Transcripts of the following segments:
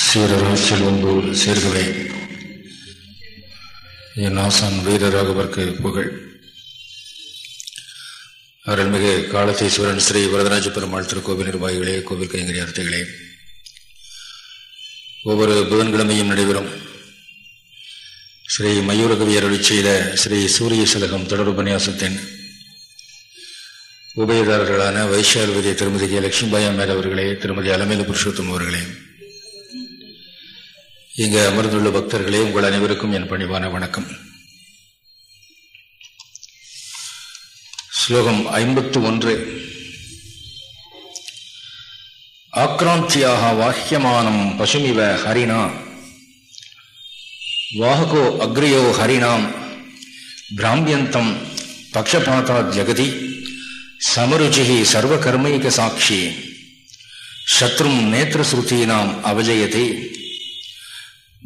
சீரரும் செல்வந்தூர் சேர்கவே என் ஆசான் வீரராகவர்க்கு புகழ். அருள்மிகு காலத்தீஸ்வரன் ஸ்ரீ வரதராஜ பெருமாள் திருக்கோவில் நிர்வாகிகளே கோவில் கைங்கரி அர்த்திகளே ஒவ்வொரு புதன்கிழமையும் நடைபெறும் ஸ்ரீ மயூரகவி அருளி செய்த ஸ்ரீ சூரிய சதகம் தொடர் உபன்யாசத்தின் உபயதாரர்களான வைஷால்வதி திருமதி கே. லட்சுமிபாய் அம்மேல் அவர்களே திருமதி அலமேல புருஷோத்தம் அவர்களே. இங்கு அமர்ந்துள்ள பக்தர்களே உங்கள் அனைவருக்கும் என் பணிவான வணக்கம். ஸ்லோகம் ஐம்பத்து ஒன்று. ஆக்ராந்தியாக வாஹ்யமானம் பசுமிவ ஹரிணா. வாஹகோ அக்ரியோ ஹரிணாம். பிராம்பியந்தம் பக்ஷபாதா ஜெகதி. சமருச்சி சர்வகர்மைக சாட்சி. சத்ரும் நேத்திரஸ்ருத்தீனாம் அவஜயதி.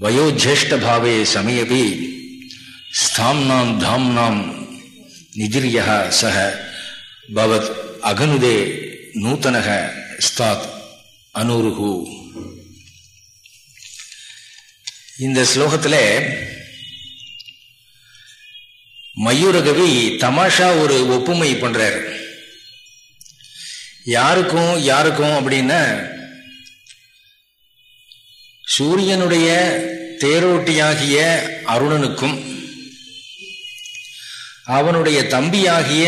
வயோஜேஷ்டபாவே சமயபி ஸ்தாம்னாம் தாம்னாம் நிதிரிய சக பவத் அகனுதே நூத்தனக ஸ்தாத் அனுருகு இந்த ஸ்லோகத்தில் மயூரகவி தமாஷா ஒரு ஒப்புமை பண்றார். யாருக்கும் யாருக்கும் அப்படின்னா சூரியனுடைய தேரோட்டியாகிய அருணனுக்கும் அவனுடைய தம்பியாகிய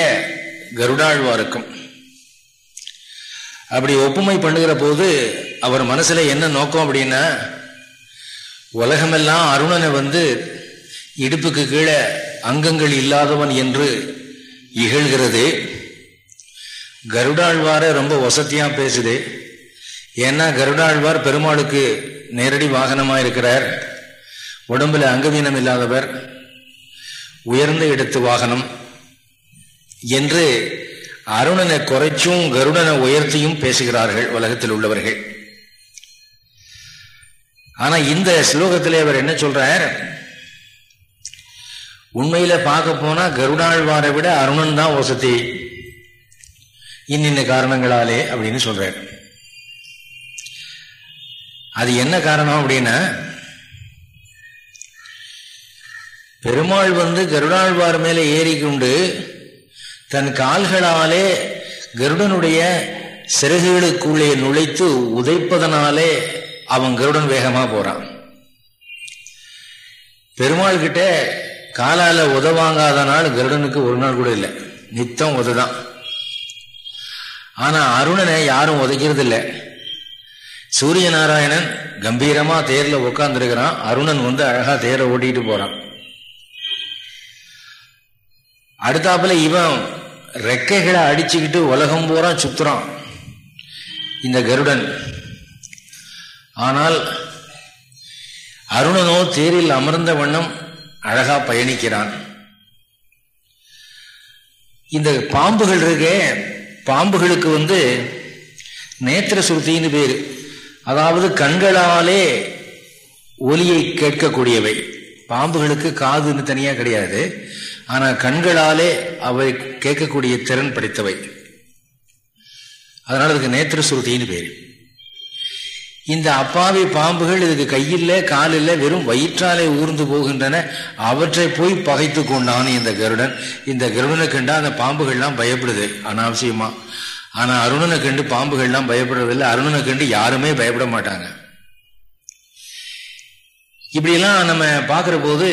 கருடாழ்வாருக்கும். அப்படி ஒப்புமை பண்ணுகிற போது அவர் மனசுல என்ன நோக்கம் அப்படின்னா உலகமெல்லாம் அருணனை வந்து இடுப்புக்கு கீழே அங்கங்கள் இல்லாதவன் என்று இகழ்கிறது. கருடாழ்வார ரொம்ப வசதியாக பேசுது. ஏன்னா கருடாழ்வார் பெருமாளுக்கு நேரடி வாகனமாக இருக்கிறார். உடம்புல அங்கவீனம் இல்லாதவர். உயர்ந்த இடத்து வாகனம். என்று அருணனை குறைச்சும் கருடனை உயர்த்தியும் பேசுகிறார்கள் உலகத்தில் உள்ளவர்கள். ஆனா இந்த ஸ்லோகத்திலே அவர் என்ன சொல்றார்? உண்மையில பார்க்க போனா கருடாழ்வாரை விட அருணன் தான் வசதி. இன்னின்ன காரணங்களாலே அப்படின்னு சொல்றாரு. அது என்ன காரணம் அப்படின்னா பெருமாள் வந்து கருடாழ்வார் மேலே ஏறிக்கொண்டு தன் கால்களாலே கருடனுடைய சிறகுகளுக்குள்ளே நுழைத்து உதைப்பதனாலே அவன் கருடன் வேகமா போறான். பெருமாள் கிட்ட காலால உதவாங்காத நாள் கருடனுக்கு ஒரு நாள் கூட இல்லை. நித்தம் உததான். ஆனா அருணனை யாரும் உதைக்கிறது இல்லை சூரிய நாராயணன் கம்பீரமா தேர்ல உட்காந்துருக்கிறான் அருணன் வந்து அழகா தேரை ஓட்டிட்டு போறான். அடுத்தாப்புல இவன் ரெக்கைகளை அடிச்சுக்கிட்டு உலகம் பூரா சுத்துறான். இந்த கருடன். ஆனால் அருணனோ தேரில் அமர்ந்த வண்ணம் அழகா பயணிக்கிறான். இந்த பாம்புகள் இருக்கே பாம்புகளுக்கு வந்து நேத்திர சுருத்தின்னு பேர். அதாவது கண்களாலே ஒலியை கேட்கக்கூடியவை. பாம்புகளுக்கு காதுன்னு தனியாக கிடையாது. ஆனால் கண்களாலே அவை கேட்கக்கூடிய திறன் படைத்தவை. அதனால் அதுக்கு நேத்திர சுருத்தின்னு பேர். இந்த அப்பாவி பாம்புகள் இதுக்கு கையில் காலில் வெறும் வயிற்றாலே ஊர்ந்து போகின்றன. அவற்றை போய் பகைத்து கொண்டான் இந்த கருடன். இந்த கருடனை கண்டா அந்த பாம்புகள்லாம் பயப்படுது அனாவசியமா. ஆனா அருணனை கண்டு பாம்புகள்லாம் பயப்படுறதில்லை. அருணனை கண்டு யாருமே பயப்பட மாட்டாங்க. இப்படியெல்லாம் நம்ம பார்க்கிற போது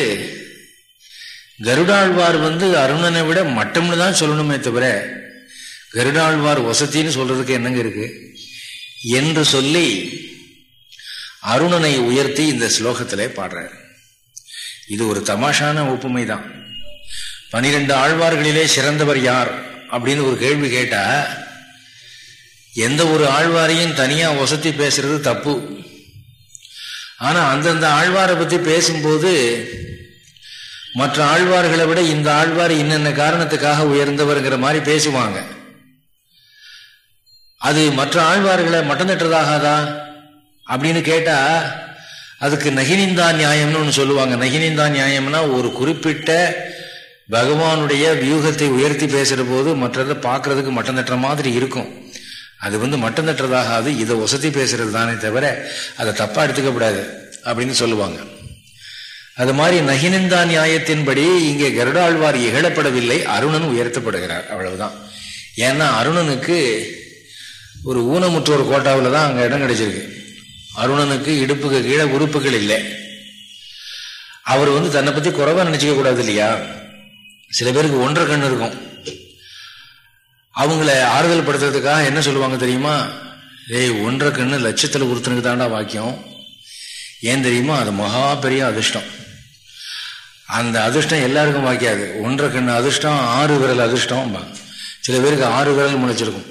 கருடாழ்வார் வந்து அருணனை விட மட்டம்னு தான் சொல்லணுமே தவிர கருடாழ்வார் வசத்தின்னு சொல்றதுக்கு என்னங்க இருக்கு? என்று சொல்லி அருணனை உயர்த்தி இந்த ஸ்லோகத்திலே பாடுறார். இது ஒரு தமாஷான ஒப்புமை தான். பனிரெண்டு ஆழ்வார்களிலே சிறந்தவர் யார் அப்படின்னு ஒரு கேள்வி கேட்டா எந்த ஒரு ஆழ்வாரையும் தனியா ஒசத்தி பேசுறது தப்பு. ஆனா அந்தந்த ஆழ்வாரை பத்தி பேசும்போது மற்ற ஆழ்வார்களை விட இந்த ஆழ்வார் இன்னென்ன காரணத்துக்காக உயர்ந்தவருங்கிற மாதிரி பேசுவாங்க. அது மற்ற ஆழ்வார்களை மட்டம் தட்டுறதாகாதா அப்படின்னு கேட்டா அதுக்கு நகினிந்தா நியாயம்னு ஒன்று சொல்லுவாங்க. நகினிந்தா நியாயம்னா ஒரு குறிப்பிட்ட பகவானுடைய வியூகத்தை உயர்த்தி பேசுகிற போது மற்றதை பார்க்கறதுக்கு மட்டம் தட்டுற மாதிரி இருக்கும். அது வந்து மட்டம் தட்டுறதாகாது இதை ஒசத்தி பேசுறது தானே தவிர அதை தப்பா எடுத்துக்கப்படாது அப்படின்னு சொல்லுவாங்க. அது மாதிரி நகினந்தா நியாயத்தின்படி இங்கே கருடாழ்வார் இகழப்படவில்லை அருணன் உயர்த்தப்படுகிறார். அவ்வளவுதான். ஏன்னா அருணனுக்கு ஒரு ஊனமுற்றோர் கோட்டாவில் தான் அங்கே இடம் கிடைச்சிருக்கு. அருணனுக்கு இடுப்புக்கு கீழே உறுப்புகள் இல்லை. அவர் வந்து தன்னை பற்றி குறைவா நினச்சிக்க கூடாது இல்லையா? சில பேருக்கு ஒன்றரை கண் இருக்கும். அவங்கள ஆறுதல் படுத்துறதுக்காக என்ன சொல்லுவாங்க தெரியுமா? ஏய் ஒன்றரை கண்ணு லட்சத்தில் ஒருத்தனுக்கு தாண்டா வாக்கியம் ஏன் தெரியுமா? அது மகா பெரிய அதிர்ஷ்டம். அந்த அதிர்ஷ்டம் எல்லாருக்கும் வாக்கியாது ஒன்றரை கண்ணு அதிர்ஷ்டம் ஆறு விரல் அதிர்ஷ்டம் சில பேருக்கு ஆறு விரல் முளைச்சிருக்கும்.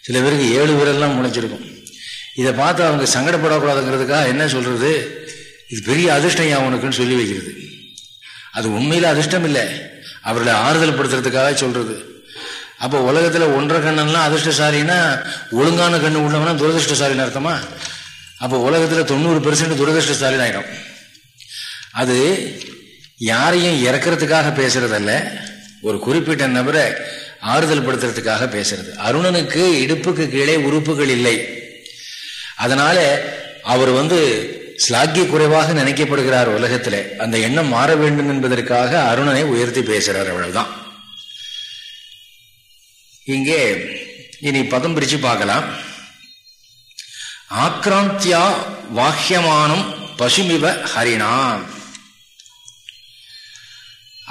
சில பேருக்கு ஏழு விரல்லாம் முளைச்சிருக்கும். இதை பார்த்து அவங்க சங்கடப்படக்கூடாதுங்கிறதுக்காக என்ன சொல்றது? இது பெரிய அதிர்ஷ்டம் அவனுக்குன்னு சொல்லி வைக்கிறது. அது உண்மையில் அதிர்ஷ்டம் இல்லை. அவர்களை ஆறுதல் படுத்துறதுக்காக சொல்றது. அப்போ உலகத்தில் ஒன்றரை கண்ணன்லாம் அதிர்ஷ்டசாலின்னா ஒழுங்கான கண்ணு உள்ளவனா துரதிருஷ்டசாலின்னு அர்த்தமா? அப்போ உலகத்தில் தொண்ணூறு பெர்சன்ட் துரதிருஷ்டசாலின் ஆகிடும் அது யாரையும் இறக்கிறதுக்காக பேசுறதல்ல ஒரு குறிப்பிட்ட நபரை ஆறுதல் படுத்துறதுக்காக பேசுறது. அருணனுக்கு இடுப்புக்கு கீழே உறுப்புகள் இல்லை. அதனால அவர் வந்து ஸ்லாக்கிய குறைவாக நினைக்கப்படுகிறார் உலகத்திலே. அந்த எண்ணம் மாற வேண்டும் என்பதற்காக அருணனை உயர்த்தி பேசுகிறார் அவ்வளவுதான். இங்கே இனி பதம் பிரிச்சு பார்க்கலாம். ஆக்ராந்தியா வாக்கியமானம் பசுமிவ ஹரிணா.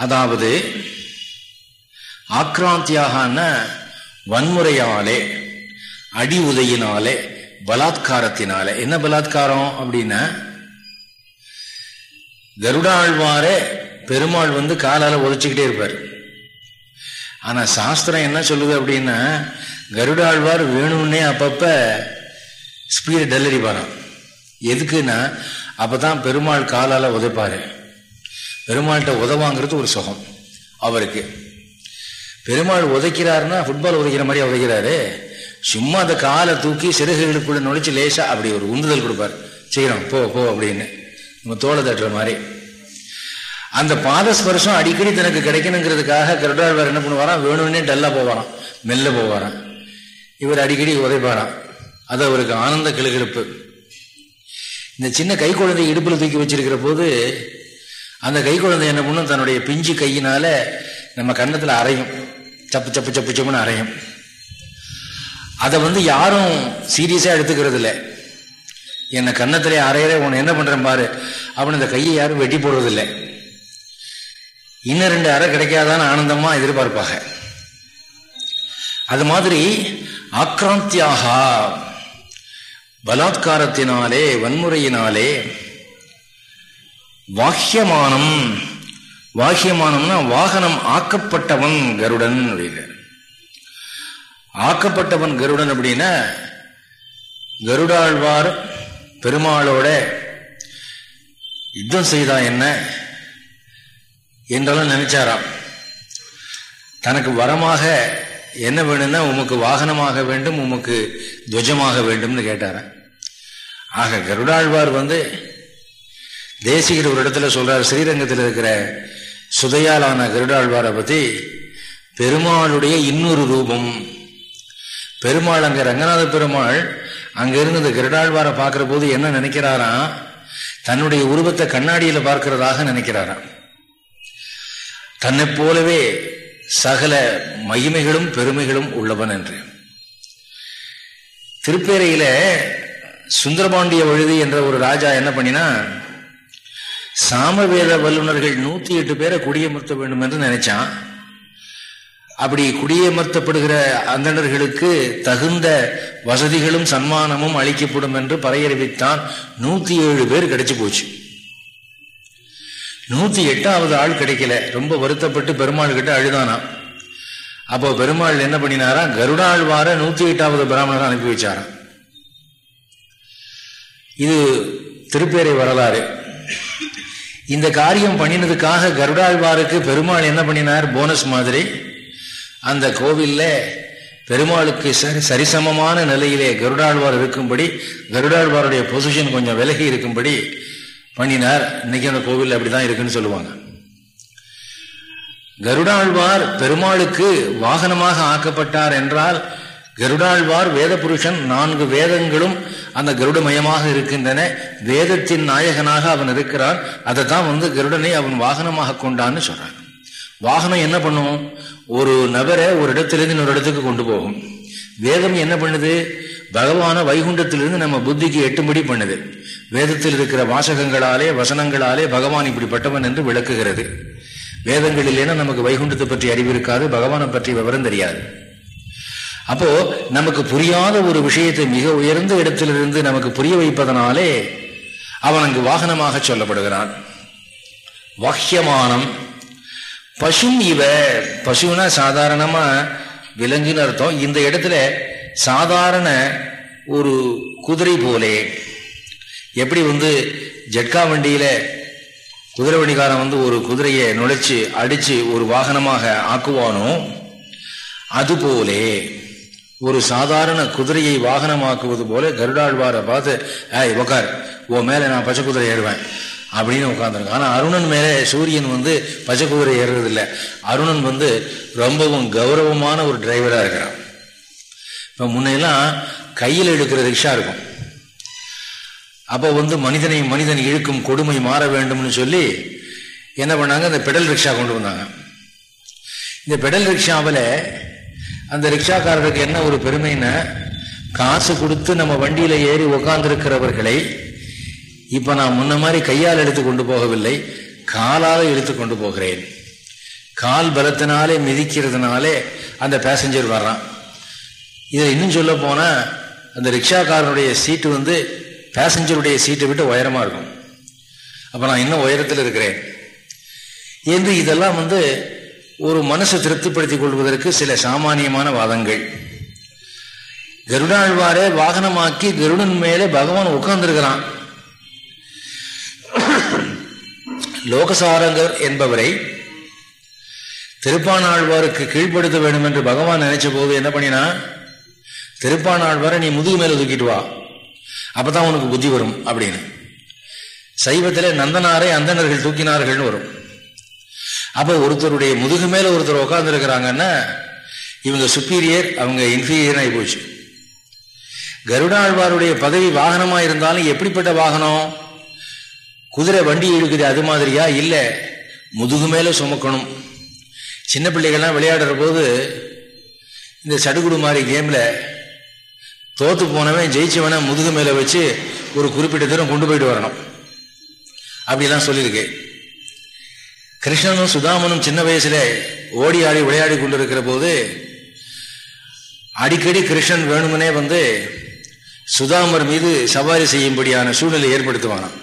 அதாவது ஆக்ராந்தியாகன வன்முறையாலே அடி உதையினாலே பலாத்காரத்தினால. என்ன பலாத்காரம் அப்படின்னா கருடாழ்வாரே பெருமாள் வந்து காலால் உதச்சிக்கிட்டே இருப்பார். ஆனால் சாஸ்திரம் என்ன சொல்லுது அப்படின்னா கருடாழ்வார் வேணும்னே அப்பப்ப ஸ்பீடு டெல்லரி பாரான் எதுக்குன்னா அப்போ தான் பெருமாள் காலால் உதைப்பார். பெருமாள்கிட்ட உதவாங்கிறது ஒரு சுகம் அவருக்கு. பெருமாள் உதைக்கிறாருன்னா ஃபுட்பால் உதைக்கிற மாதிரி உதைக்கிறாரு? சும்மா அந்த காலை தூக்கி சிறகுகளுக்குள்ள நுழைச்சு லேசா அப்படி ஒரு உந்துதல் கொடுப்பார். செய்யறோம் போ போ அப்படின்னு. நம்ம தோலை தட்டுற மாதிரி. அந்த பாதஸ்பர்சம் அடிக்கடி தனக்கு கிடைக்கணுங்கிறதுக்காக கருடாழ்வார் என்ன பண்ணுவாராம்? வேணும்னே டல்லா போவாராம். மெல்ல போவாராம். இவர் அடிக்கடி உதைப்பாராம். அது அவருக்கு ஆனந்த கிளுகிழப்பு இந்த சின்ன கை குழந்தை இடுப்புல தூக்கி வச்சிருக்கிற போது அந்த கை குழந்தை என்ன பண்ணும்? தன்னுடைய பிஞ்சு கையினால நம்ம கன்னத்தில் அரையும். சப்பு சப்பு சப்பு சப்புன்னு அரையும். அதை வந்து யாரும் சீரியஸாக எடுத்துக்கிறது இல்லை என்னை கன்னத்திலே அரையிற உன்னை என்ன பண்ணுறேன் பாரு. அப்படின்னு இந்த கையை யாரும் வெட்டி போடுறதில்லை. இன்னும் ரெண்டு அறை கிடைக்காதான்னு ஆனந்தமாக எதிர்பார்ப்பாங்க. அது மாதிரி ஆக்ராந்தியாக பலாத்காரத்தினாலே வன்முறையினாலே வாக்கியமானம் வாக்கியமானம்னா வாகனம் ஆக்கப்பட்டவன் கருடன் அப்படிங்கிற ஆக்கப்பட்டவன் கருடன் அப்படின்னா கருடாழ்வார் பெருமாளோட யுத்தம் செய்தா என்ன என்றெல்லாம் நினைச்சாராம். தனக்கு வரமாக என்ன வேணும்னா உமக்கு வாகனமாக வேண்டும் உமக்கு துவஜமாக வேண்டும்னு கேட்டாராம். ஆக கருடாழ்வார் வந்து தேசிகர் ஒரு இடத்துல சொல்றார் ஸ்ரீரங்கத்தில் இருக்கிற சுதையாலான கருடாழ்வாரை பத்தி பெருமாளுடைய இன்னொரு ரூபம் பெருமாள் அங்க ரங்கநாத பெருமாள் அங்கிருந்து இந்த பார்க்கிற போது என்ன நினைக்கிறாராம்? தன்னுடைய உருவத்தை கண்ணாடியில பார்க்கிறதாக நினைக்கிறாராம். தன்னை போலவே சகல மகிமைகளும் பெருமைகளும் உள்ளவன் என்று. திருப்பேரையில சுந்தரபாண்டிய வழுதி என்ற ஒரு ராஜா என்ன பண்ணினா சாமவேத வல்லுநர்கள் நூத்தி எட்டு பேரை குடியமர்த்த வேண்டும் என்று நினைச்சான். அப்படி குடியமர்த்தப்படுகிற அந்தணர்களுக்கு தகுந்த வசதிகளும் சன்மானமும் அளிக்கப்படும் என்று பறையறிவித்தான் நூத்தி ஏழு பேர் கிடைச்சு போச்சு. நூத்தி எட்டாவது ஆள் கிடைக்கல. ரொம்ப வருத்தப்பட்டு பெருமாள் கிட்ட அழுதானா. அப்போ பெருமாள் என்ன பண்ணினாரா? கருடாள் வார நூத்தி எட்டாவது பிராமணர் அனுப்பி வச்சாராம். இது திருப்பேரை வரலாறு. இந்த காரியம் பண்ணினதுக்காக கருடாழ்வாருக்கு பெருமாள் என்ன பண்ணினார்? போனஸ் மாதிரி அந்த கோவில்ல பெருமாளுக்கு சரி சரிசமமான நிலையிலே கருடாழ்வார் இருக்கும்படி கருடாழ்வாருடைய பொசிஷன் கொஞ்சம் விலகி இருக்கும்படி பண்ணினார். இன்னைக்கு அந்த கோவில் அப்படிதான் இருக்குன்னு சொல்லுவாங்க. கருடாழ்வார் பெருமாளுக்கு வாகனமாக ஆக்கப்பட்டார் என்றால் கருடாழ்வார் வேத புருஷன் நான்கு வேதங்களும் அந்த கருடமயமாக இருக்கின்றன. வேதத்தின் நாயகனாக அவன் இருக்கிறான். அதை தான் வந்து கருடனை அவன் வாகனமாக கொண்டான்னு சொல்றான். வாகனம் என்ன பண்ணும்? ஒரு நபரை ஒரு இடத்திலிருந்து இன்னொரு இடத்துக்கு கொண்டு போகும். வேதம் என்ன பண்ணுது? பகவான வைகுண்டத்திலிருந்து நம்ம புத்திக்கு எட்டும்படி பண்ணுது. வேதத்தில் இருக்கிற வாசகங்களாலே வசனங்களாலே பகவான் இப்படிப்பட்டவன் என்று விளக்குகிறது. வேதங்கள் இல்லைன்னா நமக்கு வைகுண்டத்தை பற்றி அறிவு இருக்காது பகவானை பற்றி விவரம் தெரியாது. அப்போ நமக்கு புரியாத ஒரு விஷயத்தை மிக உயர்ந்த இடத்திலிருந்து நமக்கு புரிய வைப்பதனாலே அவன் அங்கு வாகனமாக சொல்லப்படுகிறான். வாக்கியமானம் பசும் இவ. பசுனா சாதாரணமா விலங்குன்னு அர்த்தம். இந்த இடத்துல சாதாரண ஒரு குதிரை போலே. எப்படி வந்து ஜட்கா வண்டியில குதிரை வண்டிக்காரன் வந்து ஒரு குதிரையை நுழைச்சு அடிச்சு ஒரு வாகனமாக ஆக்குவானோ? அதுபோலே ஒரு சாதாரண குதிரையை வாகனமாக்குவது போல கருடாழ்வாரை பார்த்து ஏய் உக்கார். உன் மேலே நான் பச்சை குதிரை ஏறுவேன். அப்படின்னு உட்காந்துருக்கான் ஆனால் அருணன் மேலே சூரியன் வந்து பச்சை குதிரை ஏறுறதில்லை. அருணன் வந்து ரொம்பவும் கௌரவமான ஒரு டிரைவராக இருக்கிறான். இப்போ முன்னையெல்லாம் கையில் எடுக்கிற ரிக்ஷா இருக்கும். அப்போ வந்து மனிதனை மனிதன் இழுக்கும் கொடுமை மாற வேண்டும்னு சொல்லி என்ன பண்ணாங்க? அந்த பெடல் ரிக்ஷா கொண்டு வந்தாங்க. இந்த பெடல் ரிக்ஷாவில் அந்த ரிக்ஷாக்காரருக்கு என்ன ஒரு பெருமைன்னா காசு கொடுத்து நம்ம வண்டியில் ஏறி உக்காந்துருக்கிறவர்களை இப்ப நான் முன்ன மாதிரி கையால் எடுத்து கொண்டு போகவில்லை காலால் எடுத்து கொண்டு போகிறேன். கால் பலத்தினாலே மிதிக்கிறதுனாலே அந்த பேசஞ்சர் வர்றான். இதை இன்னும் சொல்ல போனா அந்த ரிக்ஷாக்காரனுடைய சீட்டு வந்து பேசஞ்சருடைய சீட்டை விட்டு உயரமா இருக்கும். அப்ப நான் இன்னும் உயரத்தில் இருக்கிறேன். என்று இதெல்லாம் வந்து ஒரு மனசை திருப்திப்படுத்திக் கொள்வதற்கு சில சாமானியமான வாதங்கள். கருடாழ்வாரே வாகனமாக்கி கருடன் மேலே பகவான் உட்கார்ந்துருக்கிறான். லோகசாரங்கர் என்பவரை திருப்பானாழ்வாருக்கு கீழ்ப்படுத்த வேண்டும் என்று பகவான் நினைச்ச போது என்ன பண்ணினா திருப்பானாழ்வாரை நீ முதுகு மேல தூக்கிட்டு வா அப்பதான் உனக்கு புத்தி வரும் அப்படின்னு. சைவத்தில் நந்தனாரை அந்தனர்கள் தூக்கினார்கள்னு வரும். அப்போ ஒருத்தருடைய முதுகு மேல ஒருத்தர் உட்கார்ந்துருக்கிறாங்கன்னா இவங்க சுப்பீரியர் அவங்க இன்ஃபீரியர் ஆகி போச்சு. கருடாழ்வாருடைய பதவி வாகனமா இருந்தாலும் எப்படிப்பட்ட வாகனம்? குதிரை வண்டி இழுக்குது அது மாதிரியா? இல்லை. முதுகு மேலே சுமக்கணும். சின்ன பிள்ளைகள்லாம் விளையாடுற போது இந்த சடுகுடு மாதிரி கேமில் தோத்து போனவன் ஜெயிச்சவனை முதுகு மேலே வச்சு ஒரு குறிப்பிட்ட தூரம் கொண்டு போயிட்டு வரணும். அப்படிலாம் சொல்லியிருக்கு. கிருஷ்ணனும் சுதாமனும் சின்ன வயசுல ஓடி ஆடி விளையாடி கொண்டிருக்கிற போது அடிக்கடி கிருஷ்ணன் வேணுமனே வந்து சுதாமர் மீது சவாரி செய்யும்படியான சூழ்நிலை ஏற்படுத்துவானான்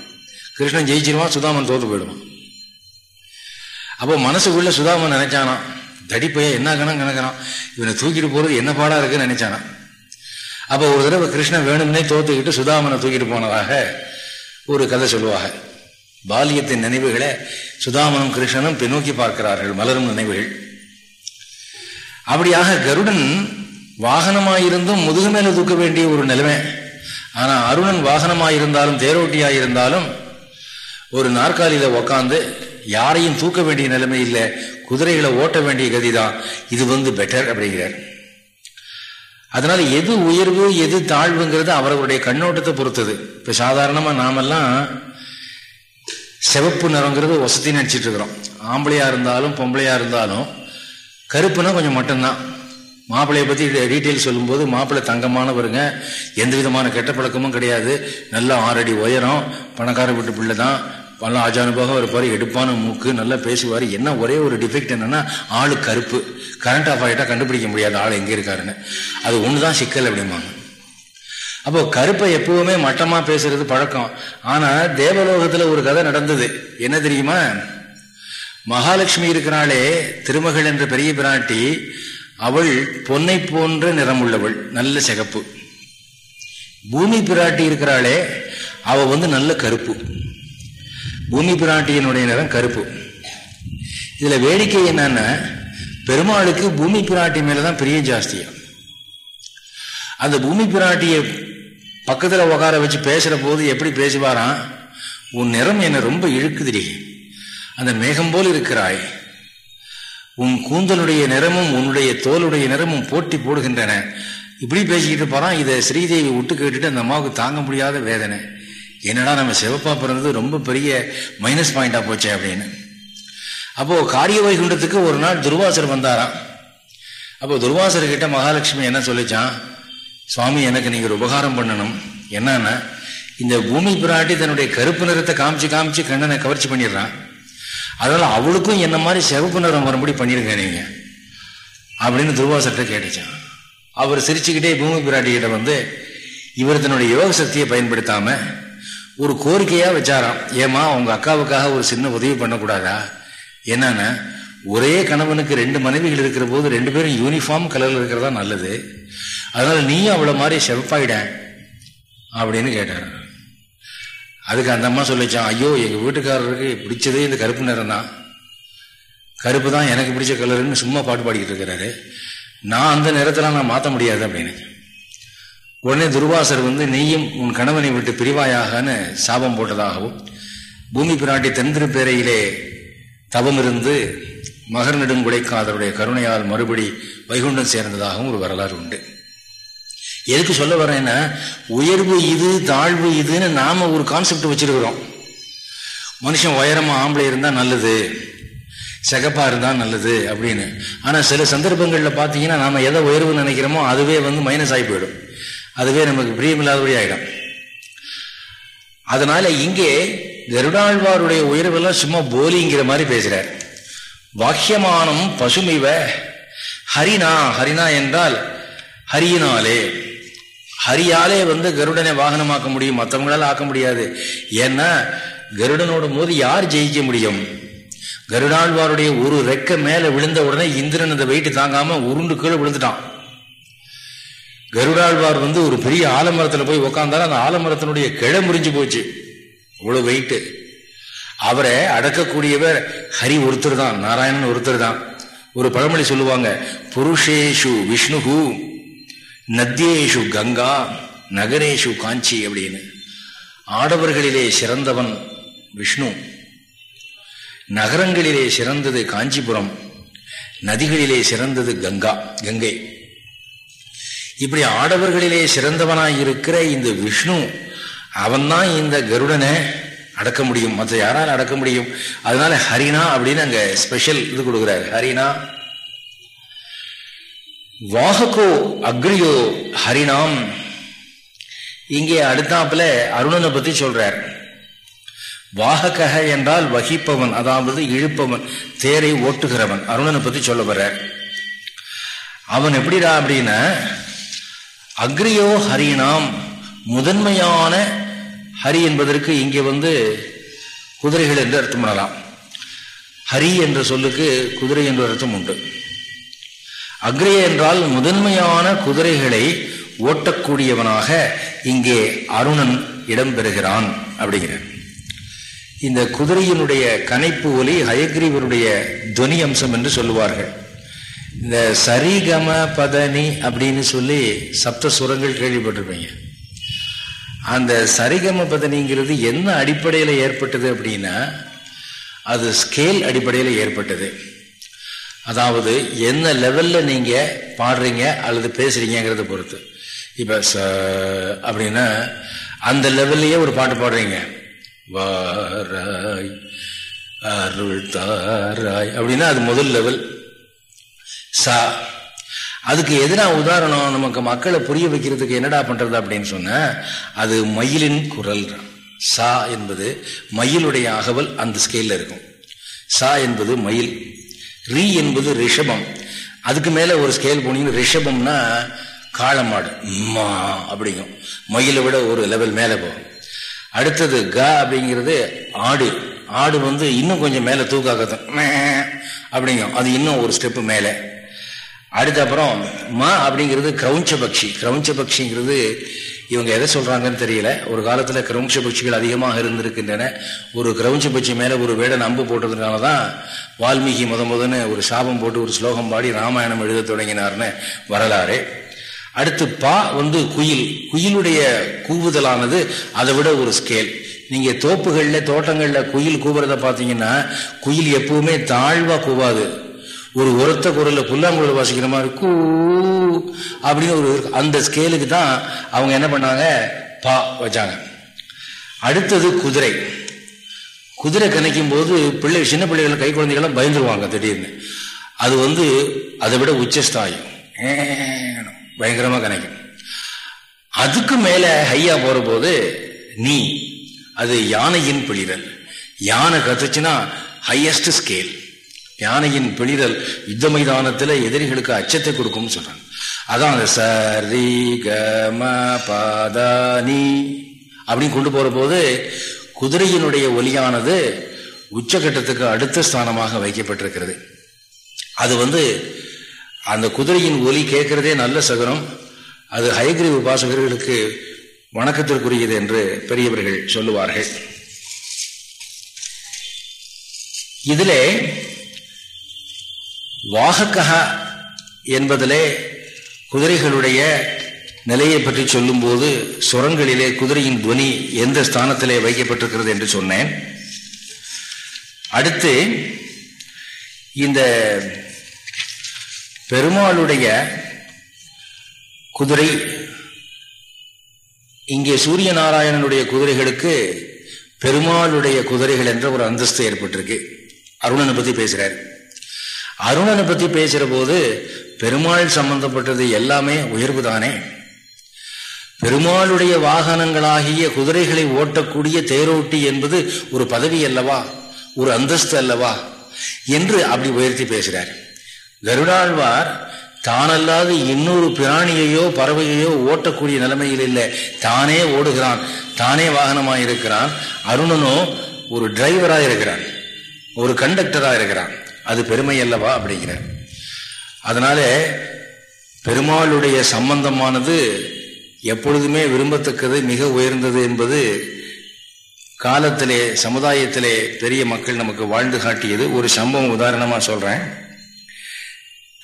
கிருஷ்ணன் ஜெயிச்சிருவான் சுதாமன் தோத்து போயிடுவான். அப்போ மனசுக்குள்ள சுதாமன் நினைச்சானா தடிப்பைய என்ன கணம் கணக்கிறான் இவனை தூக்கிட்டு போறது என்ன பாடா இருக்குன்னு நினைச்சானா? அப்போ ஒரு தடவை கிருஷ்ணன் வேணும்னே தோத்துக்கிட்டு சுதாமனை தூக்கிட்டு போனதாக ஒரு கதை சொல்லுவாங்க. பாலியத்தின் நினைவுகளை சுதாமனும் கிருஷ்ணனும் பின்னோக்கி பார்க்கிறார்கள் மலரும் நினைவுகள். அப்படியாக கருடன் வாகனமாயிருந்தும் முதுகு மேல தூக்க வேண்டிய ஒரு நிலைமை. ஆனா அருணன் வாகனமாயிருந்தாலும் தேரோட்டியாயிருந்தாலும் ஒரு நாற்காலியில உக்காந்து யாரையும் தூக்க வேண்டிய நிலைமை இல்லை குதிரைகளை ஓட்ட வேண்டிய கதிதான். இது வந்து பெட்டர் அப்படிங்கிறார். அதனால எது உயர்வு எது தாழ்வுங்கிறது அவர்களுடைய கண்ணோட்டத்தை பொறுத்தது. இப்ப சாதாரணமா நாமெல்லாம் சிவப்பு நிறங்கிறது வசதி நினைச்சிட்டு இருக்கிறோம். ஆம்பளையா இருந்தாலும் பொம்பளையா இருந்தாலும் கருப்புனா கொஞ்சம் மட்டும்தான். மாப்பிள்ளைய பற்றி டீட்டெயில் சொல்லும்போது மாப்பிள்ளை தங்கமானவருங்க. எந்த விதமான கெட்ட பழக்கமும் கிடையாது. நல்லா ஆறடி உயரம் பணக்கார வீட்டு பிள்ளை தான் நல்லா ஆஜானுபாகம் இருப்பார் எடுப்பான மூக்கு நல்லா பேசுவார். என்ன ஒரே ஒரு டிஃபெக்ட் என்னன்னா ஆள் கருப்பு. கரண்ட் ஆஃப் ஆகிட்டா கண்டுபிடிக்க முடியாது ஆள் எங்கே இருக்காருன்னு. அது ஒன்று தான் சிக்கல் அப்படிம்பாங்க. அப்போ கருப்பை எப்பவுமே மட்டமாக பேசுறது பழக்கம். ஆனால் தேவலோகத்தில் ஒரு கதை நடந்தது. என்ன தெரியுமா? மகாலட்சுமி இருக்கிறாளே திருமகள் என்ற பெரிய பிராட்டி அவள் பொன்னை போன்ற நிறம் உள்ளவள் நல்ல சிகப்பு. பூமி பிராட்டி இருக்கிறாளே அவ வந்து நல்ல கருப்பு. பூமி பிராட்டியினுடைய நிறம் கருப்பு. இதுல வேடிக்கை என்னன்னா பெருமாளுக்கு பூமி பிராட்டி மேலதான் பெரிய ஜாஸ்தியா. அந்த பூமி பிராட்டியை பக்கத்துல உட்கார வச்சு பேசுற போது எப்படி பேசுவாராம்? உன் நிறம் என்ன ரொம்ப இழுக்குதிரி அந்த மேகம் போல் இருக்கிறாய். உன் கூந்தலுடைய நிறமும் உன்னுடைய தோலுடைய நிறமும் போட்டி போடுகின்றன. இப்படி பேசிக்கிட்டு போறான் இதை ஸ்ரீதேவி விட்டு கேட்டுட்டு அந்த அம்மாவுக்கு தாங்க முடியாத வேதனை. என்னடா நம்ம சிவப்பா பிறந்தது ரொம்ப பெரிய மைனஸ் பாயிண்டா போச்சே அப்படின்னு. அப்போ காரிய வைகுண்டத்துக்கு ஒரு நாள் துர்வாசர் வந்தாராம். அப்போ துர்வாசர் கிட்ட மகாலட்சுமி என்ன சொல்லிச்சான்? சுவாமி எனக்கு நீங்க ஒரு உபகாரம் பண்ணணும். என்னன்னா இந்த பூமி பிராட்டி தன்னுடைய கருப்பு நிறத்தை காமிச்சு காமிச்சு கண்ணனை கவர்ச்சி பண்ணிடுறான். அதனால அவளுக்கும் என்ன மாதிரி சிவப்பு நிறம் வரும்படி பண்ணியிருக்கேன் நீங்க? அப்படின்னு துர்வாசர்கிட்ட கேட்டுச்சான். அவர் சிரிச்சுக்கிட்டே பூமி பிராட்டிகிட்ட வந்து இவர் தன்னுடைய யோக சக்தியை பயன்படுத்தாம ஒரு கோரிக்கையா வச்சாராம். ஏமா உங்க அக்காவுக்காக ஒரு சின்ன உதவி பண்ணக்கூடாதா? என்னன்னா ஒரே கணவனுக்கு ரெண்டு மனைவிகள் இருக்கிற போது ரெண்டு பேரும் யூனிஃபார்ம் கலர்ல இருக்கிறதா நல்லது. அதனால நீயும் அவளை மாதிரி செவப்பாயிட அப்படின்னு கேட்டார் அதுக்கு அந்த அம்மா சொல்லிச்சான் ஐயோ எங்கள் வீட்டுக்காரருக்கு பிடிச்சதே இந்த கருப்பு நிறம் தான் கருப்பு தான் எனக்கு பிடிச்ச கலருன்னு சும்மா பாட்டு பாடிக்கிட்டு இருக்கிறாரு. நான் அந்த நேரத்தில் நான் மாற்ற முடியாது அப்படின்னு. உடனே துர்வாசர் வந்து நீயும் உன் கணவனை விட்டு பிரிவாயாகன்னு சாபம் போட்டதாகவும் பூமி பிராட்டி தென்திருப்பேரையிலே தவம் இருந்து மகர் நெடுங்குடைக்காதருடைய கருணையால் மறுபடி வைகுண்டம் சேர்ந்ததாகவும் ஒரு வரலாறு உண்டு. எதுக்கு சொல்ல வரேன்னா உயர்வு இது தாழ்வு இதுன்னு நாம ஒரு கான்செப்ட் வச்சிருக்கிறோம். மனுஷன் உயரமா ஆம்பளை இருந்தா நல்லது சிகப்பா இருந்தா நல்லது அப்படின்னு. ஆனா சில சந்தர்ப்பங்கள்ல பாத்தீங்கன்னா நாம எதை உயர்வு நினைக்கிறோமோ அதுவே வந்து மைனஸ் ஆகி போயிடும். அதுவே நமக்கு பிரியமில்லாதபடி ஆயிடும். அதனால இங்கே கருடாழ்வாருடைய உயர்வெல்லாம் சும்மா போலிங்கிற மாதிரி பேசுறார். வாக்கியமானம் பசுமிவ ஹரினா ஹரினா என்றால் ஹரியினாலே. ஹரியாலே வந்து கருடனை வாகனமாக்க முடியும் மற்றவங்களால ஆக்க முடியாது. ஏன்னா கருடனோட போது யார் ஜெயிக்க முடியும்? கருடாழ்வாருடைய ஒரு ரெக்க மேல விழுந்த உடனே இந்திரன் அந்த வெயிட்டு தாங்காம உருண்டு கீழே விழுந்துட்டான். கருடாழ்வார் வந்து ஒரு பெரிய ஆலமரத்துல போய் உக்காந்தாலும் அந்த ஆலமரத்தினுடைய கிழ முறிஞ்சு போச்சு. இவ்வளவு வெயிட்டு. அவரை அடக்கக்கூடியவர் ஹரி ஒருத்தர் தான் நாராயணன் ஒருத்தர் தான். ஒரு பழமொழி சொல்லுவாங்க புருஷேஷு விஷ்ணுகு நத்தியேஷு கங்கா நகரேஷு காஞ்சி அப்படின்னு. ஆடவர்களிலே சிறந்தவன் விஷ்ணு. நகரங்களிலே சிறந்தது காஞ்சிபுரம். நதிகளிலே சிறந்தது கங்கா கங்கை. இப்படி ஆடவர்களிலே சிறந்தவனாய் இருக்கிற இந்த விஷ்ணு அவன்தான் இந்த கருடனை அடக்க முடியும். மற்ற யாரால் அடக்க முடியும்? அதனால ஹரினா அப்படின்னு அங்க ஸ்பெஷல் இது கொடுக்குறாரு. ஹரினா வாககோ அக்ரியோ ஹரிணாம். இங்கே அடுத்தாப்புல அருணனை பத்தி சொல்றார். வாகக என்றால் வகிப்பவன் அதாவது இழுப்பவன் தேரை ஓட்டுகிறவன் அருணனை பத்தி சொல்ல வர்ற அவன் எப்படிடா அப்படின்னா அக்ரியோ ஹரிணாம் முதன்மையான ஹரி என்பதற்கு இங்கே வந்து குதிரைகள் என்று அர்த்தம் பண்ணலாம். ஹரி என்ற சொல்லுக்கு குதிரை என்ற அர்த்தம் உண்டு. அக்ரிய என்றால் முதன்மையான குதிரைகளை ஓட்டக்கூடியவனாக இங்கே அருணன் இடம்பெறுகிறான் அப்படிங்கிறார். இந்த குதிரையினுடைய கனைப்பு ஒலி ஹயக்ரீவருடைய துவனி அம்சம் என்று சொல்லுவார்கள். இந்த சரிகம பதனி அப்படின்னு சொல்லி சப்த சுரங்கள் கேள்விப்பட்டிருப்பீங்க. அந்த சரிகம பதனிங்கிறது என்ன அடிப்படையில் ஏற்பட்டது அப்படின்னா அது ஸ்கேல் அடிப்படையில் ஏற்பட்டது. அதாவது என்ன லெவலில் நீங்கள் பாடுறீங்க அல்லது பேசுறீங்கிறத பொறுத்து. இப்போ ச அப்படின்னா அந்த லெவல்லையே ஒரு பாட்டு பாடுறீங்க. வாராய் அருள் தாராய் அப்படின்னா அது முதல் லெவல் சா அதுக்கு எதிரா உதாரணம் நமக்கு மக்களை புரிய வைக்கிறதுக்கு என்னடா பண்ணுறது அப்படின்னு சொன்ன அது மயிலின் குரல். சா என்பது மயிலுடைய அகவல் அந்த ஸ்கேலில் இருக்கும். சா என்பது மயில். ரீ என்பது ரிஷபம். அதுக்கு மேலே ஒரு ஸ்கேல் போனீங்கன்னா ரிஷபம்னா காளமாடு. மா அப்படிங்கும். மயிலை விட ஒரு லெவல் மேலே போகும். அடுத்தது க அப்படிங்கிறது ஆடு. ஆடு வந்து இன்னும் கொஞ்சம் மேலே தூக்காக்கத்தான் அப்படிங்கும். அது இன்னும் ஒரு ஸ்டெப்பு மேலே. அடுத்த அப்புறம் மா அப்படிங்கிறது கிரௌஞ்ச பக்ஷி. கிரௌஞ்ச பக்ஷிங்கிறது இவங்க எதை சொல்றாங்கன்னு தெரியல. ஒரு காலத்துல கிரௌஞ்ச பட்சிகள் அதிகமாக இருந்திருக்கின்றன. ஒரு கிரௌஞ்ச பட்சி மேல ஒரு வேடன் அம்பு போட்டதுனால தான் வால்மீகி முத முதன்னு ஒரு சாபம் போட்டு ஒரு ஸ்லோகம் பாடி ராமாயணம் எழுத தொடங்கினார்னு வரலாறு. அடுத்து பா வந்து குயில். குயிலுடைய கூவுதலானது அதை விட ஒரு ஸ்கேல் நீங்க தோப்புகளில் தோட்டங்களில் குயில் கூவுறத பார்த்தீங்கன்னா குயில் எப்பவுமே தாழ்வா கூவாது. ஒரு உரத்த குரல்ல புல்லாங்குழல் வாசிக்கிற மாதிரி கூ. அப்படின்னு ஒரு அந்த ஸ்கேலுக்கு தான் அவங்க என்ன பண்ணாங்க? பா வச்சாங்க. அடுத்தது குதிரை. குதிரை கணக்கும் போது பிள்ளை சின்ன பிள்ளைகள் கை குழந்தைகள்லாம் பயந்துருவாங்க திடீர்னு. அது வந்து அதை விட உச்சஸ்தாயம் பயங்கரமா கணக்கும். அதுக்கு மேல ஹையா போற போது நீ அது யானையின் பிளிரல். யானை கத்துச்சுன்னா ஹையஸ்ட் ஸ்கேல் யானையின் பிளிரல் யுத்த மைதானத்துல எதிரிகளுக்கு அச்சத்தை கொடுக்கும்னு சொல்றாங்க. அதான் அந்த சரி கம பாதானி அப்படின்னு கொண்டு போற போது குதிரையினுடைய ஒலியானது உச்சகட்டத்துக்கு அடுத்த ஸ்தானமாக வைக்கப்பட்டிருக்கிறது. அது வந்து அந்த குதிரையின் ஒலி கேட்கிறதே நல்ல சகரம் அது ஹயக்ரி உபாசகர்களுக்கு வணக்கத்திற்குரியது என்று பெரியவர்கள் சொல்லுவார்கள். இதிலே வாகக்கா என்பதிலே குதிரைகளுடைய நிலையை பற்றி சொல்லும்போது சுரங்களிலே குதிரையின் துவனி எந்த ஸ்தானத்திலே வைக்கப்பட்டிருக்கிறது என்று சொன்னேன். அடுத்து இந்த பெருமாளுடைய குதிரை இங்கே சூரிய நாராயணனுடைய குதிரைகளுக்கு பெருமாளுடைய குதிரைகள் என்ற ஒரு அந்தஸ்து ஏற்பட்டிருக்கு. அருணனை பற்றி பேசுகிறார் அருணனை பற்றி பேசுகிற போது பெருமாள் சம்பந்தப்பட்டது எல்லாமே உயர்வு தானே பெருமாளுடைய வாகனங்களாகிய குதிரைகளை ஓட்டக்கூடிய தேரோட்டி என்பது ஒரு பதவி அல்லவா? ஒரு அந்தஸ்து அல்லவா? என்று அப்படி உயர்த்தி பேசுகிறார் கருடாழ்வார் தானல்லாது இன்னொரு பிராணியையோ பறவையையோ ஓட்டக்கூடிய நிலைமையில் இல்லை. தானே ஓடுகிறான் தானே வாகனமாக இருக்கிறான் அருணனோ ஒரு டிரைவராக இருக்கிறான் ஒரு கண்டக்டராக இருக்கிறான் அது பெருமை அல்லவா அப்படிங்கிறார். அதனால பெருமாளுடைய சம்பந்தமானது எப்பொழுதுமே விரும்பத்தக்கது மிக உயர்ந்தது என்பது காலத்திலே சமுதாயத்திலே பெரிய மக்கள் நமக்கு வாழ்ந்து காட்டியது. ஒரு சம்பவம் உதாரணமாக சொல்கிறேன்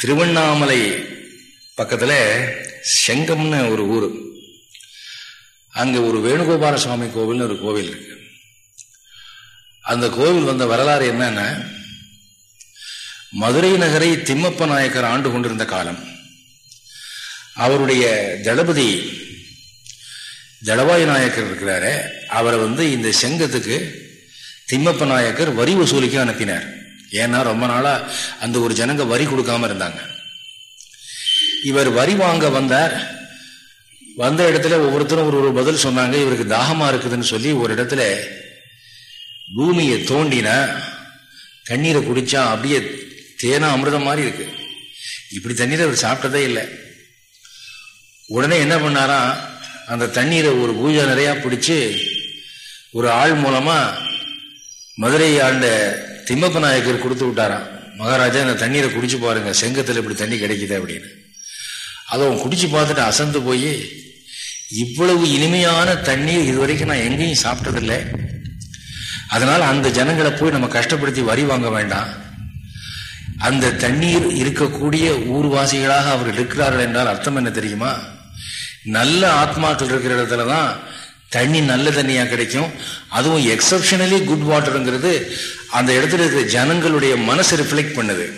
திருவண்ணாமலை பக்கத்தில் செங்கம்னு ஒரு ஊர். அங்கே ஒரு வேணுகோபால சுவாமி கோவில்னு ஒரு கோவில் இருக்கு. அந்த கோவில் வந்த வரலாறு என்னன்னா மதுரை நகரை திம்மப்ப நாயக்கர் ஆண்டு கொண்டிருந்த காலம். அவருடைய தளபதி தளவாய் நாயக்கர் இருக்கிறாரு அவரை வந்து இந்த செங்கத்துக்கு திம்மப்ப நாயக்கர் வரி வசூலிக்க அனுப்பினார். ஏன்னா ரொம்ப நாளா அந்த ஒரு ஜனங்க வரி கொடுக்காம இருந்தாங்க. இவர் வரி வாங்க வந்தார். வந்த இடத்துல ஒவ்வொருத்தரும் ஒரு ஒரு பதில் சொன்னாங்க. இவருக்கு தாகமா இருக்குதுன்னு சொல்லி ஒரு இடத்துல பூமியை தோண்டினா தண்ணீரை குடிச்சா அப்படியே தேனா அமிர்தம் மாதிரி இருக்கு. இப்படி தண்ணீரை அவர் சாப்பிட்டதே இல்லை. உடனே என்ன பண்ணாரா அந்த தண்ணீரை ஒரு பூஜை நிறையா பிடிச்சு ஒரு ஆள் மூலமா மதுரை ஆண்ட திம்மப்ப நாயக்கர் கொடுத்து விட்டாராம். மகாராஜா இந்த தண்ணீரை குடிச்சு பாருங்க செங்கத்தில் இப்படி தண்ணி கிடைக்குது அப்படின்னு. அதை அவன் குடிச்சு பார்த்துட்டு அசந்து போய் இவ்வளவு இனிமையான தண்ணீர் இது வரைக்கும் நான் எங்கேயும் சாப்பிட்டதில்லை. அதனால அந்த ஜனங்களை போய் நம்ம கஷ்டப்படுத்தி வரி வாங்க வேண்டாம். அந்த தண்ணீர் இருக்கக்கூடிய ஊர்வாசிகளாக அவர்கள் இருக்கிறார்கள் என்றால் அர்த்தம் என்ன தெரியுமா? நல்ல ஆத்மாக்கள் இருக்கிற இடத்துல தான் தண்ணி நல்ல தண்ணியா கிடைக்கும். அதுவும் எக்ஸப்ஷனலி குட் வாட்டருங்கிறது அந்த இடத்துல இருக்கிற ஜனங்களுடைய மனசை ரிஃப்ளெக்ட் பண்ணுது.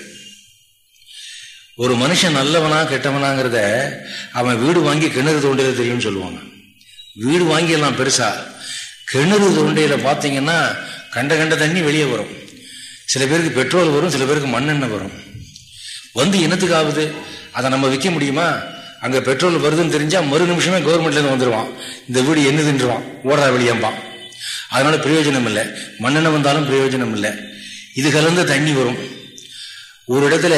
ஒரு மனுஷன் நல்லவனா கெட்டவனாங்கிறத அவன் வீடு வாங்கி கிணறு தோண்டியது தெரியும்னு சொல்லுவாங்க. வீடு வாங்கிடலாம் பெருசா. கிணறு தோண்டியில பார்த்தீங்கன்னா கண்ட கண்ட தண்ணி வெளியே வரும். சில பேருக்கு பெட்ரோல் வரும் சில பேருக்கு மண்ணெண்ணெய் வரும். வந்து என்னத்துக்கு ஆகுது அதை நம்ம விற்க முடியுமா? அங்கே பெட்ரோல் வருதுன்னு தெரிஞ்சால் மறு நிமிஷமே கவர்மெண்ட்லேருந்து வந்துடுவான் இந்த வீடு என்னதுன்றான் ஓடுறா வெளியம்பான் அதனால பிரயோஜனம் இல்லை. மண்ணெண்ணெய் வந்தாலும் பிரயோஜனம் இல்லை. இது கலந்து தண்ணி வரும். ஒரு இடத்துல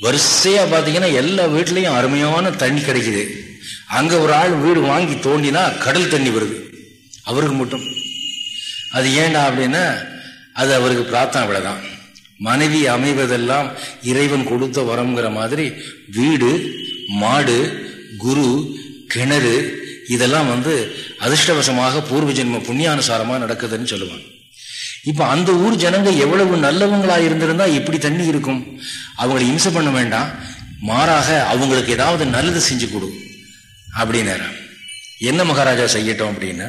வரிசையாக பார்த்தீங்கன்னா எல்லா வீட்லேயும் அருமையான தண்ணி கிடைக்குது. அங்கே ஒரு ஆள் வீடு வாங்கி தோண்டினா கடல் தண்ணி வருது. அவருக்கு மட்டும். அது ஏண்டா அப்படின்னா அது அவருக்கு பிரார்த்தனை அவ்வளவுதான். மனைவி அமைவதெல்லாம் இறைவன் கொடுத்த வரம்ங்கிற மாதிரி வீடு மாடு குரு கிணறு இதெல்லாம் வந்து அதிர்ஷ்டவசமாக பூர்வ ஜென்ம புண்ணியானுசாரமாக நடக்குதுன்னு சொல்லுவாங்க. இப்போ அந்த ஊர் ஜனங்க எவ்வளவு நல்லவங்களா இருந்திருந்தா இப்படி தண்ணி இருக்கும்? அவங்களை இம்சை பண்ண வேண்டாம். மாறாக அவங்களுக்கு ஏதாவது நல்லது செஞ்சு கொடு அப்படின்னாரு. என்ன மகாராஜா செய்யட்டும் அப்படின்னா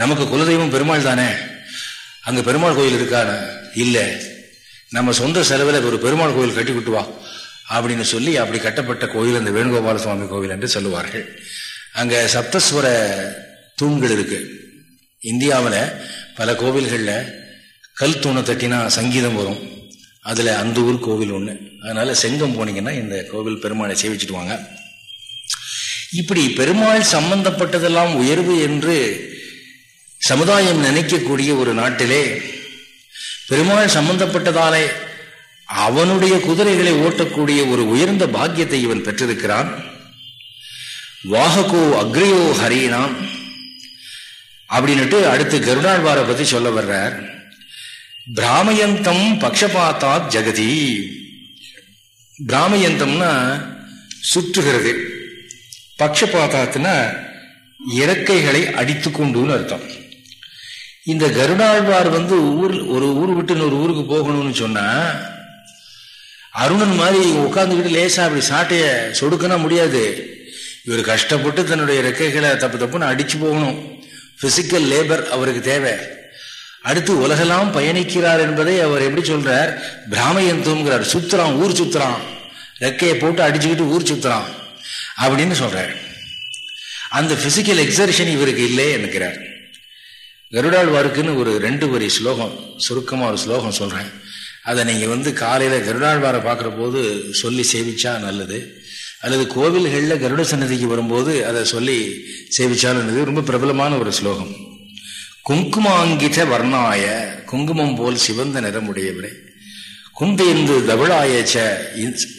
நமக்கு குலதெய்வம் பெருமாள் தானே? அங்க பெருமாள் கோயில் இருக்கான? இல்ல. நம்ம சொந்த செலவில் ஒரு பெருமாள் கோவில் கட்டி விட்டு வா அப்படின்னு சொல்லி அப்படி கட்டப்பட்ட கோயில் அந்த வேணுகோபால சுவாமி கோவில் என்று சொல்லுவார்கள். அங்கே சப்தஸ்வர தூண்கள் இருக்கு. இந்தியாவில் பல கோவில்களில் கல் தூணை தட்டினா சங்கீதம் வரும். அதில் அந்த ஊர் கோவில் ஒன்று அதனால செங்கம் போனீங்கன்னா இந்த கோவில் பெருமாளை சேவிச்சுட்டு இப்படி பெருமாள் சம்பந்தப்பட்டதெல்லாம் உயர்வு என்று சமுதாயம் நினைக்கக்கூடிய ஒரு நாட்டிலே பெருமாள் சம்பந்தப்பட்டதாலே அவனுடைய குதிரைகளை ஓட்டக்கூடிய ஒரு உயர்ந்த பாக்கியத்தை இவன் பெற்றிருக்கிறான். வாககோ அக்ரியோ ஹரீனாம். அப்படின்னுட்டு அடுத்து கருணாழ்வாரை பத்தி சொல்ல வர்றார். பிராமயந்தம் பக்ஷபாத்தா ஜெகதி. பிராமயந்தம்னா சுற்றுகிறது. பக்ஷபாத்தாத்துனா இறக்கைகளை அடித்து கொண்டுன்னு அர்த்தம். இந்த கருடாழ்வார் வந்து ஊர் ஒரு ஊர் விட்டு இன்னொரு ஊருக்கு போகணும்னு சொன்னா அருணன் மாதிரி உட்காந்துக்கிட்டு லேசா அப்படி சாட்டைய சொடுக்கனா முடியாது. இவர் கஷ்டப்பட்டு தன்னுடைய ரெக்கைகளை தப்பு தப்புன்னு அடிச்சு போகணும். பிசிக்கல் லேபர் அவருக்கு தேவை. அடுத்து உலகெல்லாம் பயணிக்கிறார் என்பதை அவர் எப்படி சொல்றார்? பிராமயந்துங்கிறார். சுத்துறான் ஊர் சுத்துறான் ரெக்கையை போட்டு அடிச்சுக்கிட்டு ஊர் சுத்துறான் அப்படின்னு சொல்றார். அந்த பிசிக்கல் எக்ஸர்ஷன் இவருக்கு இல்லை என்கிறார். கருடாழ்வாருக்குன்னு ஒரு ரெண்டு வரி ஸ்லோகம் சுருக்கமாக ஒரு ஸ்லோகம் சொல்கிறேன் அதை நீங்கள் வந்து காலையில் கருடாழ்வாரை பார்க்குற போது சொல்லி சேவிச்சா நல்லது. அல்லது கோவில்களில் கருட சன்னதிக்கு வரும்போது அதை சொல்லி சேவிச்சாலும் ரொம்ப பிரபலமான ஒரு ஸ்லோகம். குங்குமாங்கித வர்ணாய குங்குமம் போல் சிவந்த நிறமுடையவரே. குந்தைந்து தவளாயச்ச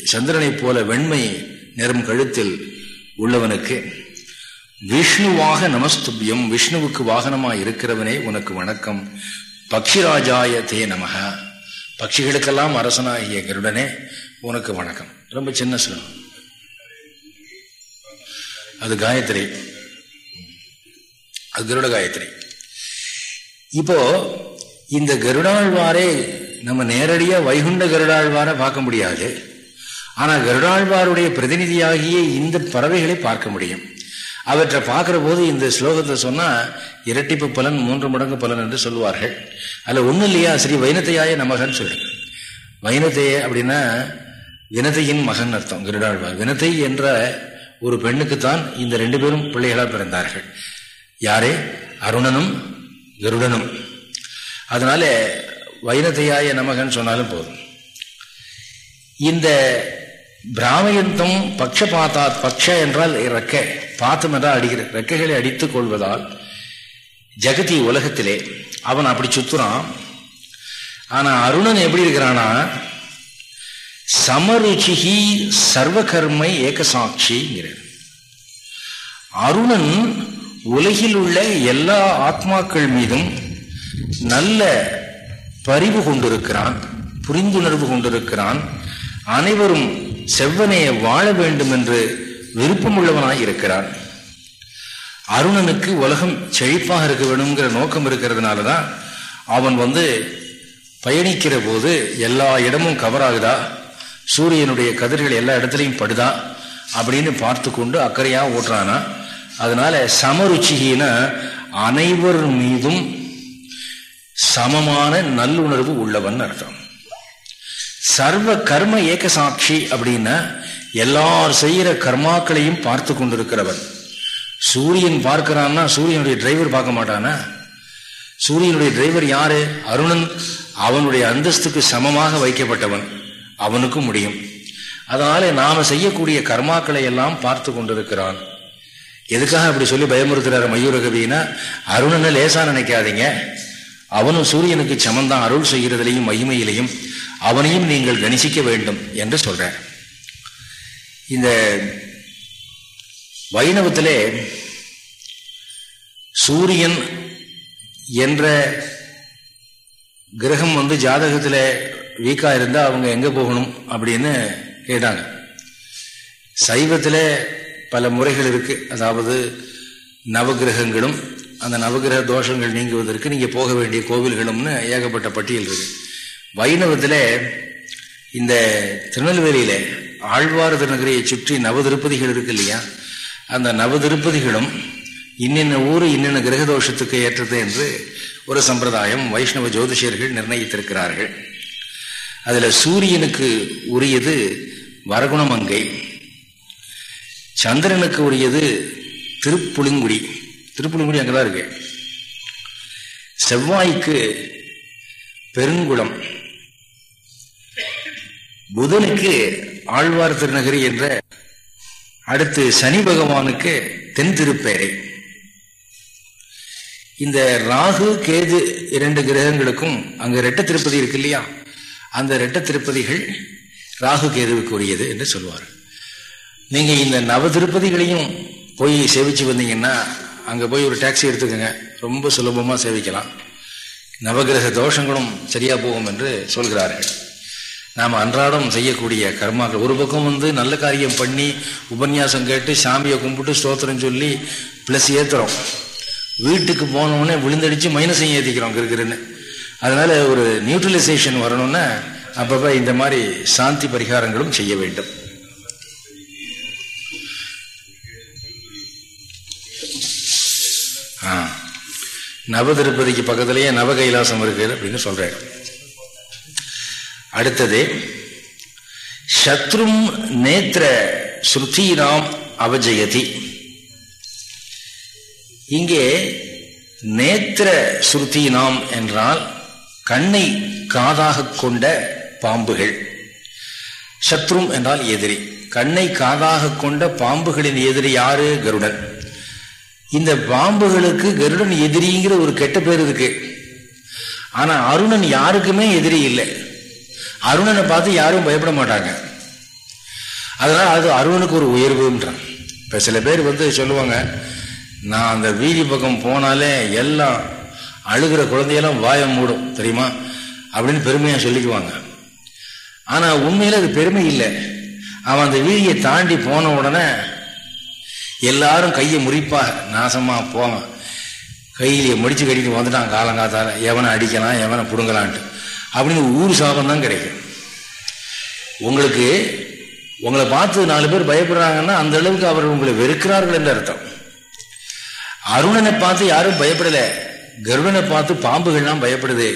சந்திரனைப் போல வெண்மை நிறம் கழுத்தில் உள்ளவனுக்கு விஷ்ணுவாக நமஸ்துபியம் விஷ்ணுவுக்கு வாகனமாக இருக்கிறவனே உனக்கு வணக்கம். பக்ஷிராஜாய தே நமக பட்சிகளுக்கெல்லாம் அரசனாகிய கருடனே உனக்கு வணக்கம். ரொம்ப சின்ன சொல்லணும் அது காயத்ரி. அது கருட காயத்ரி. இப்போ இந்த கருடாழ்வாரே நம்ம நேரடியாக வைகுண்ட கருடாழ்வாரை பார்க்க முடியாது. ஆனால் கருடாழ்வாருடைய பிரதிநிதியாகிய இந்த பறவைகளை பார்க்க முடியும். அவற்றை பார்க்குற போது இந்த ஸ்லோகத்தை சொன்னால் இரட்டிப்பு பலன் மூன்று மடங்கு பலன் என்று சொல்லுவார்கள். அதில் ஒன்றும் இல்லையா? ஸ்ரீ வைனத்தையாய நமகன்னு சொல்லு வைனத்தைய அப்படின்னா வினதையின் மகன் அர்த்தம் கருடாழ்வார் வினதை என்ற ஒரு பெண்ணுக்குத்தான் இந்த ரெண்டு பேரும் பிள்ளைகளாக பிறந்தார்கள். யாரே? அருணனும் கருடனும். அதனால வைனத்தையாய நமகன் சொன்னாலும் போதும். இந்த பிராமயந்தம் பக்ஷபாத்தாத் பக்ஷ என்றால் இறக்க. பார்த்து என்றால் அடிக்கிற ரெக்கைகளை அடித்துக் கொள்வதால் ஜெகதி உலகத்திலே அவன் அப்படி சுத்துறான். ஆனா அருணன் எப்படி இருக்கிறானா? சமருச்சிகி சர்வகர்மை ஏகசாட்சிங்கிற அருணன் உலகில் உள்ள எல்லா ஆத்மாக்கள் மீதும் நல்ல பரிவு கொண்டிருக்கிறான் புரிந்துணர்வு கொண்டிருக்கிறான். அனைவரும் செவ்வனையை வாழ வேண்டும் என்று விருப்பமுள்ளவனாய் இருக்கிறான். அருணனுக்கு உலகம் செழிப்பாக இருக்க வேணுங்கிற நோக்கம் இருக்கிறதுனால தான் அவன் வந்து பயணிக்கிற போது எல்லா இடமும் கவர் ஆகுதா சூரியனுடைய கதிர்கள் எல்லா இடத்துலையும் படுதா? அப்படின்னு பார்த்து கொண்டு அக்கறையாக ஓட்டுறானா. அதனால சமருச்சிகின அனைவர் மீதும் சமமான நல்லுணர்வு உள்ளவன் அர்த்தம். சர்வ கர்ம ஏக சாட்சி அப்படின்னா எல்லார் செய்கிற கர்மாக்களையும் பார்த்து கொண்டிருக்கிறவன். சூரியன் பார்க்கிறான்னா சூரியனுடைய டிரைவர் பார்க்க மாட்டானா? சூரியனுடைய டிரைவர் யாரு? அருணன் அவனுடைய அந்தஸ்துக்கு சமமாக வைக்கப்பட்டவன். அவனுக்கும் முடியும். அதனால நாம செய்யக்கூடிய கர்மாக்களை எல்லாம் பார்த்து கொண்டிருக்கிறான். எதுக்காக அப்படி சொல்லி பயமுறுத்துறாரு மயூரகவினா? அருணனை லேசா நினைக்காதீங்க. அவனும் சூரியனுக்கு சமந்தான். அருள் செய்கிறதுலையும் மகிமையிலையும் அவனையும் நீங்கள் கணிசிக்க வேண்டும் என்று சொல்றார். இந்த வைணவத்திலே சூரியன் என்ற கிரகம் வந்து ஜாதகத்தில் வீக்காக இருந்தால் அவங்க எங்கே போகணும் அப்படின்னு கேட்டாங்க. சைவத்தில் பல முறைகள் இருக்குது அதாவது நவகிரகங்களும் அந்த நவகிரக தோஷங்கள் நீங்குவதற்கு நீங்கள் போக வேண்டிய கோவில்களும்னு ஏகப்பட்ட பட்டியல் இருக்குது வைணவத்தில் இந்த திருநெல்வேலியில் ஆழ்வாரது நகரையை சுற்றி நவ திருப்பதிகள் இருக்கு இல்லையா? அந்த நவ திருப்பதிகளும் இன்னென்ன ஊர் இன்னென்ன கிரகதோஷத்துக்கு ஏற்றது என்று ஒரு சம்பிரதாயம் வைஷ்ணவ ஜோதிஷியர்கள் நிர்ணயித்திருக்கிறார்கள். அதுல சூரியனுக்கு உரியது வரகுணமங்கை சந்திரனுக்கு உரியது திருப்புளிங்குடி. திருப்புளிங்குடி அங்கதான் இருக்கு. செவ்வாய்க்கு பெருங்குளம் புதனுக்கு ஆழ்வார் திருநகரி என்ற அடுத்து சனி பகவானுக்கு தென் திருப்பேரை. இந்த ராகு கேது இரண்டு கிரகங்களுக்கும் அங்க ரெட்ட திருப்பதி இருக்கு இல்லையா? அந்த ரெட்ட திருப்பதிகள் ராகு கேதுவுக்கு உரியது என்று சொல்லுவார் நீங்க இந்த நவ திருப்பதிகளையும் போய் சேவிச்சு வந்தீங்கன்னா அங்க போய் ஒரு டாக்ஸி எடுத்துக்கோங்க. ரொம்ப சுலபமா சேவிக்கலாம். நவகிரக தோஷங்களும் சரியா போகும் என்று சொல்கிறார்கள். நாம் அன்றாடம் செய்யக்கூடிய கர்மாக்கள். ஒரு பக்கம் வந்து நல்ல காரியம் பண்ணி உபன்யாசம் கேட்டு சாமியை கும்பிட்டு ஸ்தோத்திரம் சொல்லி ப்ளஸ் ஏற்றுறோம் வீட்டுக்கு போனோடனே விழுந்தடிச்சு மைனஸையும் ஏற்றிக்கிறோம் இருக்கிறேன்னு அதனால் ஒரு நியூட்ரலைசேஷன் வரணும்னா அப்பப்போ இந்த மாதிரி சாந்தி பரிகாரங்களும் செய்ய வேண்டும். நவ திருப்பதிக்கு பக்கத்திலேயே நவ கைலாசம் இருக்குது அப்படின்னு சொல்கிறேன் அடுத்தது சத்ரும் நேத்திர ஸ்ருதிராம் அவஜயதி. இங்கே நேத்திர ஸ்ருதீனாம் என்றால் கண்ணை காதாக கொண்ட பாம்புகள். சத்ரும் என்றால் எதிரி. கண்ணை காதாக கொண்ட பாம்புகளின் எதிரி யாரு? கருடன். இந்த பாம்புகளுக்கு கருடன் எதிரிங்கிற ஒரு கெட்ட பேர் இருக்கு. ஆனா அருணன் யாருக்குமே எதிரி இல்லை. அருணனை பார்த்து யாரும் பயப்பட மாட்டாங்க. அதனால் அது அருணனுக்கு ஒரு உயர்வுன்றான். இப்போ சில பேர் வந்து சொல்லுவாங்க நான் அந்த வீதி பக்கம் போனாலே எல்லாம் அழுகிற குழந்தையெல்லாம் வாயம் மூடும் தெரியுமா? அப்படின்னு பெருமையாக சொல்லிக்குவாங்க. ஆனால் உண்மையில் அது பெருமை இல்லை. அவன் அந்த வீதியை தாண்டி போன உடனே எல்லாரும் கையை முறிப்பா நாசமாக போவான். கையிலேயே முடிச்சு கட்டிட்டு வந்துட்டான் காலங்காத்தால். எவனை அடிக்கலாம் எவனை பிடுங்கலான்ட்டு. அப்படின்னு ஊர் சாபம் தான் கிடைக்கும். உங்களுக்கு உங்களை பார்த்து நாலு பேர் பயப்படுறாங்கன்னா அந்த அளவுக்கு அவர் உங்களை வெறுக்கிறார்கள் என்று அர்த்தம். அருணனை பார்த்து யாரும் பயப்படல. கருடனை பார்த்து பாம்புகள்லாம் பயப்படுது.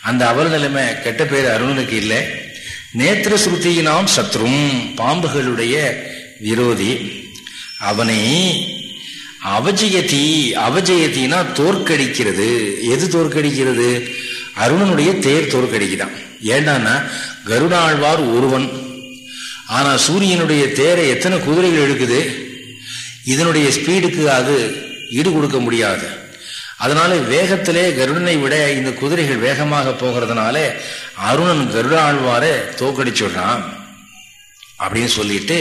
அந்த அவல் நிலைமை கெட்ட பேர் அருணனுக்கு இல்லை. நேத்திர சுருத்தியினாம் சத்ரும் பாம்புகளுடைய விரோதி. அவனை அவஜயதி அவஜயத்தினா தோற்கடிக்கிறது. எது தோற்கடிக்கிறது? அருணனுடைய தேர் தோற்கடிக்கிறான். ஏண்டான்னா கருடாழ்வார் ஒருவன். ஆனால் சூரியனுடைய தேரை எத்தனை குதிரைகள் எடுக்குது இதனுடைய ஸ்பீடுக்கு அது ஈடு கொடுக்க முடியாது. அதனால வேகத்திலே கருடனை விட இந்த குதிரைகள் வேகமாக போகிறதுனால அருணன் கருடாழ்வாரை தோக்கடிச்சுடுறான் அப்படின்னு சொல்லிட்டு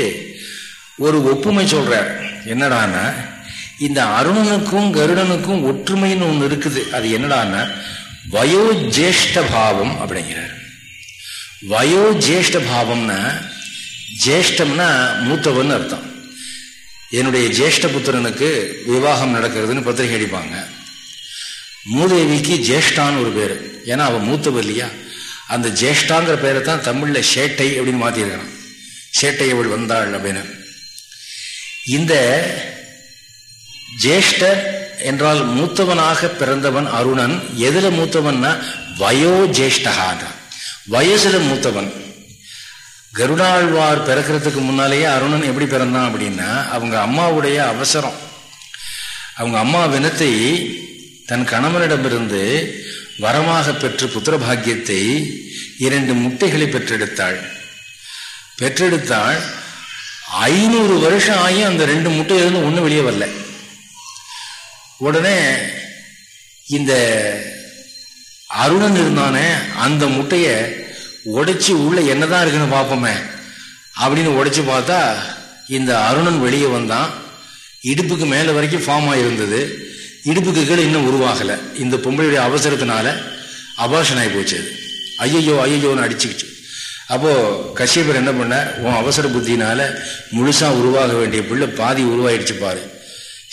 ஒரு ஒப்புமை சொல்றார். என்னடான்னா இந்த அருணனுக்கும் கருடனுக்கும் ஒற்றுமைன்னு ஒன்று இருக்குது. அது என்னடான்னா வயோஜேஷ்ட பாவம் அப்படிங்கிறார். வயோஜேஷ்ட பாவம்னா ஜேஷ்டம்னா மூத்தவன் அர்த்தம். என்னுடைய ஜேஷ்ட புத்திரனுக்கு விவாகம் நடக்கிறதுன்னு பத்திரிகை அடிப்பாங்க. மூதேவிக்கு ஜேஷ்டான்னு ஒரு பேர். ஏன்னா அவன் மூத்தவ இல்லையா? அந்த ஜேஷ்டாங்கிற பேரை தான் தமிழில் சேட்டை அப்படின்னு மாற்றிருக்கிறான் சேட்டை அவள் வந்தாள் அப்படின்னு. இந்த ஜேஷ்ட என்றால் மூத்தவனாக பிறந்தவன் அருணன். எதுல மூத்தவன்னா? வயோ ஜேஷ்டகான் வயசுல மூத்தவன். கருடாழ்வார் பிறக்கிறதுக்கு முன்னாலேயே அருணன் எப்படி பிறந்தான் அப்படின்னா அவங்க அம்மாவுடைய அவசரம். அவங்க அம்மா வினத்தை தன் கணவனிடமிருந்து வரமாக பெற்று புத்திரபாகியத்தை இரண்டு முட்டைகளை பெற்றெடுத்தாள். பெற்றெடுத்தாள். ஐநூறு வருஷம் ஆகி அந்த ரெண்டு முட்டையிலிருந்து ஒன்றும் வெளியே வரல. உடனே இந்த அருணன் இருந்தானே அந்த முட்டையை உடைச்சி உள்ள என்னதான் இருக்குன்னு பார்ப்போமே அப்படின்னு உடைச்சு பார்த்தா இந்த அருணன் வெளியே வந்தான். இடுப்புக்கு மேலே வரைக்கும் ஃபார்ம் ஆகியிருந்தது இடுப்புக்கு கீழே இன்னும் உருவாகலை. இந்த பொம்பளையுடைய அவசரத்தினால அபாஷன் ஆகி போச்சு அது. ஐயோ ஐயோன்னு அடிச்சுக்கிச்சு. அப்போது கஷ்யபர் என்ன பண்ண உன் அவசர புத்தினால முழுசாக உருவாக வேண்டிய பிள்ளை பாதி உருவாயிடுச்சு பாரு.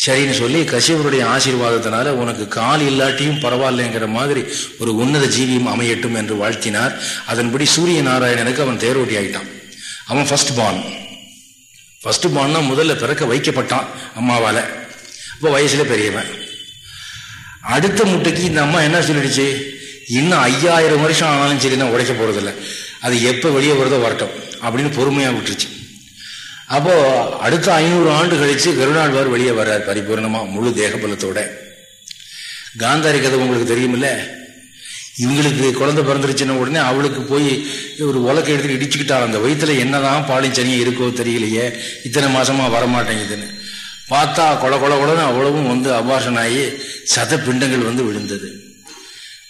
சரின்னு சொல்லி கசியவருடைய ஆசீர்வாதத்தினால உனக்கு கால் இல்லாட்டியும் பரவாயில்லைங்கிற மாதிரி ஒரு உன்னத ஜீவியம் அமையட்டும் என்று வாழ்த்தினார். அதன்படி சூரிய நாராயணனுக்கு அவன் தேரோட்டி ஆகிட்டான் அவன் ஃபர்ஸ்ட் பான் ஃபர்ஸ்ட் பான்னா முதல்ல பிறக்க வைக்கப்பட்டான் அம்மாவால். இப்போ வயசுல பெரியவன். அடுத்த முட்டைக்கு இந்த அம்மா என்ன சொல்லிடுச்சு? இன்னும் ஐயாயிரம் வருஷம் ஆனாலும் சரி நான் உடைக்க போறதில்ல. அது எப்போ வெளியே வருதோ வரட்டும் அப்படின்னு பொறுமையாக விட்டுருச்சு. அப்போ அடுத்த ஐநூறு ஆண்டு கழிச்சு கருணாழ்வார் வெளியே வர்றார் பரிபூர்ணமா முழு தேகபலத்தோட. காந்தாரி கதை உங்களுக்கு தெரியுமில்ல? இவங்களுக்கு குழந்தை பிறந்துருச்சுன்ன உடனே அவளுக்கு போய் ஒரு உலக்க எடுத்து இடிச்சுக்கிட்டாள். அந்த வயிற்றுல என்னதான் பாலிச்சனியம் இருக்கோ தெரியலையே. இத்தனை மாசமா வரமாட்டேங்குதுன்னு. பார்த்தா கொல கொல கொலன்னு அவ்வளவும் வந்து அபாஷன் சத பிண்டங்கள் வந்து விழுந்தது.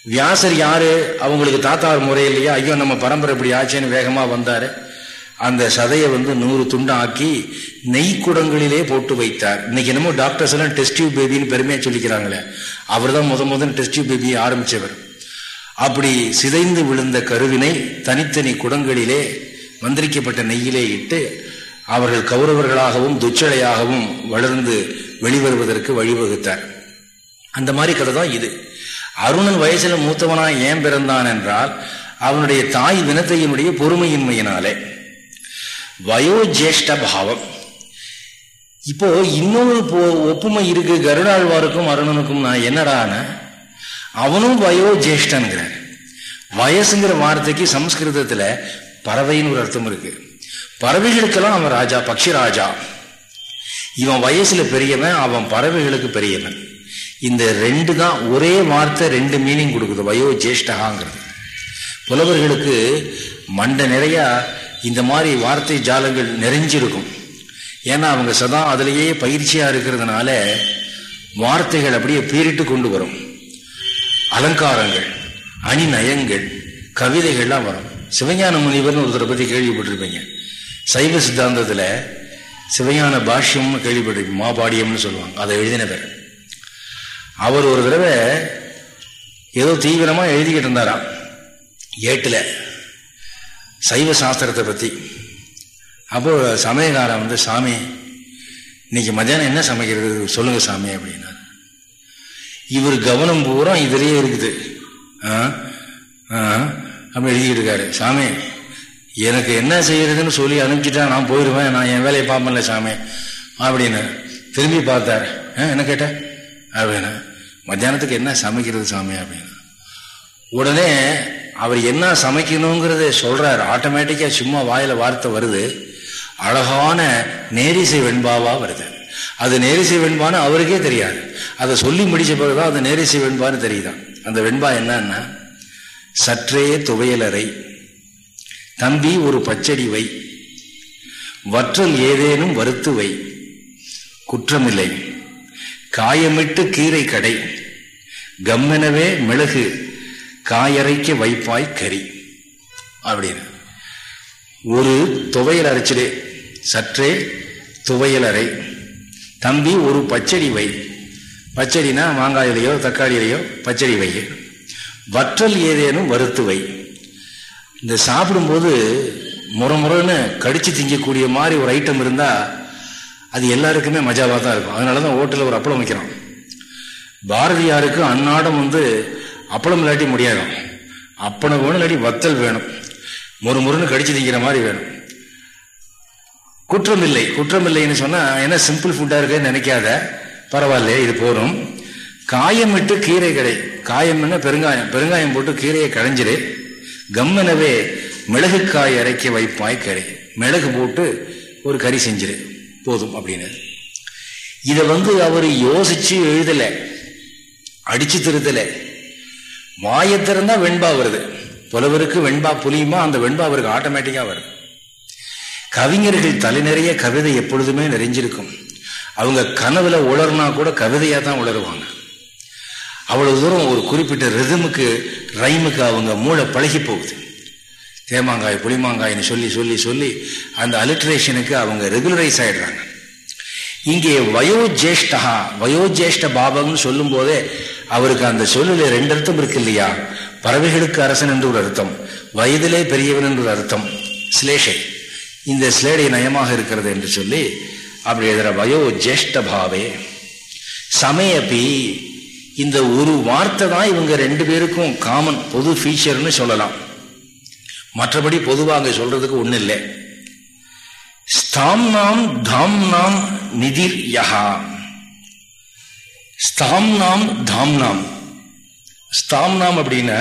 வியாசர் யாரு? அவங்களுக்கு தாத்தா முறையிலேயே ஐயோ நம்ம பரம்பரை இப்படி ஆச்சேன்னு வேகமா வந்தாரு. அந்த சதையை வந்து நூறு துண்டாக்கி நெய் குடங்களிலே போட்டு வைத்தார். இன்னைக்கு என்னமோ டாக்டர்ஸ் எல்லாம் டெஸ்டிவ் பேபின்னு பெருமையாக சொல்லிக்கிறாங்களே. அவர் தான் முத முதன் டெஸ்டிவ் பேபியை ஆரம்பித்தவர் அப்படி சிதைந்து விழுந்த கருவினை தனித்தனி குடங்களிலே மந்திரிக்கப்பட்ட நெய்யிலே இட்டு அவர்கள் கௌரவர்களாகவும் துச்சலையாகவும் வளர்ந்து வெளிவருவதற்கு வழிவகுத்தார். அந்த மாதிரி கதை தான் இது. அருணன் வயசுல மூத்தவனா ஏன் பிறந்தான் என்றால் அவனுடைய தாய் வினத்தையினுடைய பொறுமையின்மையினாலே. வயோஜேஷ்ட பாவம் இப்போ இன்னொரு ஒப்புமை இருக்கு கருடாழ்வாருக்கும் அருணனுக்கும் நான் என்னடான அவனும் வயோஜேஷ்டன்கிறார். வயசுங்கிற வார்த்தைக்கு சம்ஸ்கிருதத்துல பறவைன்னு ஒரு அர்த்தம் இருக்கு. பறவைகளுக்கெல்லாம் அவன் ராஜா பக்ஷி ராஜா இவன் வயசுல பெரியவன் அவன் பறவைகளுக்கு பெரியவன். இந்த ரெண்டு தான் ஒரே வார்த்தை ரெண்டு மீனிங் கொடுக்குது வயோ ஜேஷ்டகாங்கிறது புலவர்களுக்கு மண்ட நிறையா இந்த மாதிரி வார்த்தை ஜாலங்கள் நிறைஞ்சிருக்கும். ஏன்னா அவங்க சதா அதிலேயே பயிற்சியாக இருக்கிறதுனால வார்த்தைகள் அப்படியே பீரிட்டு கொண்டு வரும். அலங்காரங்கள் அணிநயங்கள் கவிதைகள்லாம் வரும். சிவஞான முனிவர்னு ஒருத்தரை பற்றி கேள்விப்பட்டிருப்பீங்க. சைவ சித்தாந்தத்தில் சிவஞான பாஷ்யம்னு கேள்விப்பட்டிருப்பீங்க. மாபாடியம்னு சொல்லுவாங்க. அதை எழுதினவர் அவர் ஒரு தடவை ஏதோ தீவிரமாக எழுதிக்கிட்டு இருந்தாராம். ஏட்டில். சைவ சாஸ்திரத்தை பற்றி அப்போ சமயகாரம் வந்து சாமி இன்னைக்கு மத்தியானம் என்ன சமைக்கிறது? சொல்லுங்க சாமி அப்படின்னா இவர் கவனம் பூரா இதிலேயே இருக்குது. அப்படி எழுதிக்கிட்டு இருக்காரு சாமி எனக்கு என்ன செய்யறதுன்னு சொல்லி அனுப்பிச்சிட்டா நான் போயிடுவேன் நான் என் வேலையை பார்ப்பேன்ல சாமி அப்படின்னு திரும்பி பார்த்தார். என்ன கேட்ட? அப்படின்னு மத்தியானத்துக்கு என்ன சமைக்கிறது சாமி? அப்படின்னு உடனே அவர் என்ன சமைக்கணுங்கிறத சொல்றாரு. ஆட்டோமேட்டிக்காக சும்மா வாயில் வார்த்தை வருது. அழகான நேரிசை வெண்பாவா வருது. அது நேரிசை வெண்பான்னு அவருக்கே தெரியாது. அதை சொல்லி முடிச்ச பிறகுதான் அது நேரிசை வெண்பான்னு தெரியுதான் அந்த வெண்பா என்னன்னா சற்றே துவையலறை தம்பி ஒரு பச்சடி வை வற்றல் ஏதேனும் வருத்து வை குற்றமில்லை. காயமிட்டு கீரை கடை கம்மெனவே மிளகு காயறைக்கு வைப்பாய் கறி. அப்படின்னு. ஒரு துவையல் அரைச்சிடு. சற்றே துவையல் அறை தம்பி ஒரு பச்சடி வை. பச்சடினா மாங்காயிலையோ தக்காளியிலையோ பச்சடி வை. வற்றல் ஏதேனும் வறுத்து வை. இந்த சாப்பிடும்போது முறமுறன்னு கடிச்சு திங்கக்கூடிய மாதிரி ஒரு ஐட்டம் இருந்தா அது எல்லாருக்குமே மஜாவாக தான் இருக்கும். அதனால தான் ஓட்டலில் ஒரு அப்பளம் வைக்கிறோம். பாரதியாருக்கு அன்னாடம் வந்து அப்பளம் இல்லாட்டி முடியாது. அப்பளம் வேணும் இல்லாட்டி வத்தல் வேணும். முறு முருன்னு கடிச்சு திங்கிற மாதிரி வேணும். குற்றம் இல்லை குற்றம் இல்லைன்னு சொன்னால் என்ன சிம்பிள் ஃபுட்டாக இருக்குன்னு நினைக்காத. பரவாயில்ல இது போகும் காயம் விட்டு கீரை கடை. காயம்னா பெருங்காயம். பெருங்காயம் போட்டு கீரையை கடைஞ்சிரு கம்மனவே மிளகு காய் அரைக்க வைப்பாய் கறி மிளகு போட்டு ஒரு கறி செஞ்சிரு போதும் அப்படின்னு. இதை வந்து அவர் யோசிச்சு எழுதலை. அடிச்சு திருத்தலை. வாயை திறந்தா வெண்பா வருது. புலவருக்கு வெண்பா புலியுமா அந்த வெண்பா அவருக்கு ஆட்டோமேட்டிக்காக வருது. கவிஞர்கள் தலை நிறைய கவிதை எப்பொழுதுமே நிறைஞ்சிருக்கும். அவங்க கனவுல உளர்னா கூட கவிதையாக தான் உளருவாங்க. அவ்வளவு தூரம் ஒரு குறிப்பிட்ட ரிதமுக்கு ரைமுக்கு அவங்க மூளை பழகி போகுது. தேமாங்காய் புளிமாங்காய்னு சொல்லி சொல்லி சொல்லி அந்த அலிட்ரேஷனுக்கு அவங்க ரெகுலரைஸ் ஆயிடுறாங்க. இங்கே வயோஜேஷ்டா வயோஜேஷ்ட பாபம்னு சொல்லும் போதே அவருக்கு அந்த சொல்லுல ரெண்டு அர்த்தம் இருக்கு இல்லையா? பறவைகளுக்கு அரசன் என்று ஒரு அர்த்தம் வயதிலே பெரியவன் என்று ஒரு அர்த்தம் ஸ்லேஷை இந்த சிலேடை நயமாக இருக்கிறது என்று சொல்லி அப்படி எழுதுற வயோ ஜேஷ்ட பாவே. சமயப்பி இந்த ஒரு வார்த்தை தான் இவங்க ரெண்டு பேருக்கும் காமன் பொது ஃபீச்சர்னு சொல்லலாம். மற்றபடி பொதுவாக சொல்றதுக்கு ஒன்றும் இல்லை. ஸ்தாம் நாம் தாம் நாம் நிதிர் யஹா. ஸ்தாம் நாம் தாம் நாம். ஸ்தாம்னாம் அப்படின்னா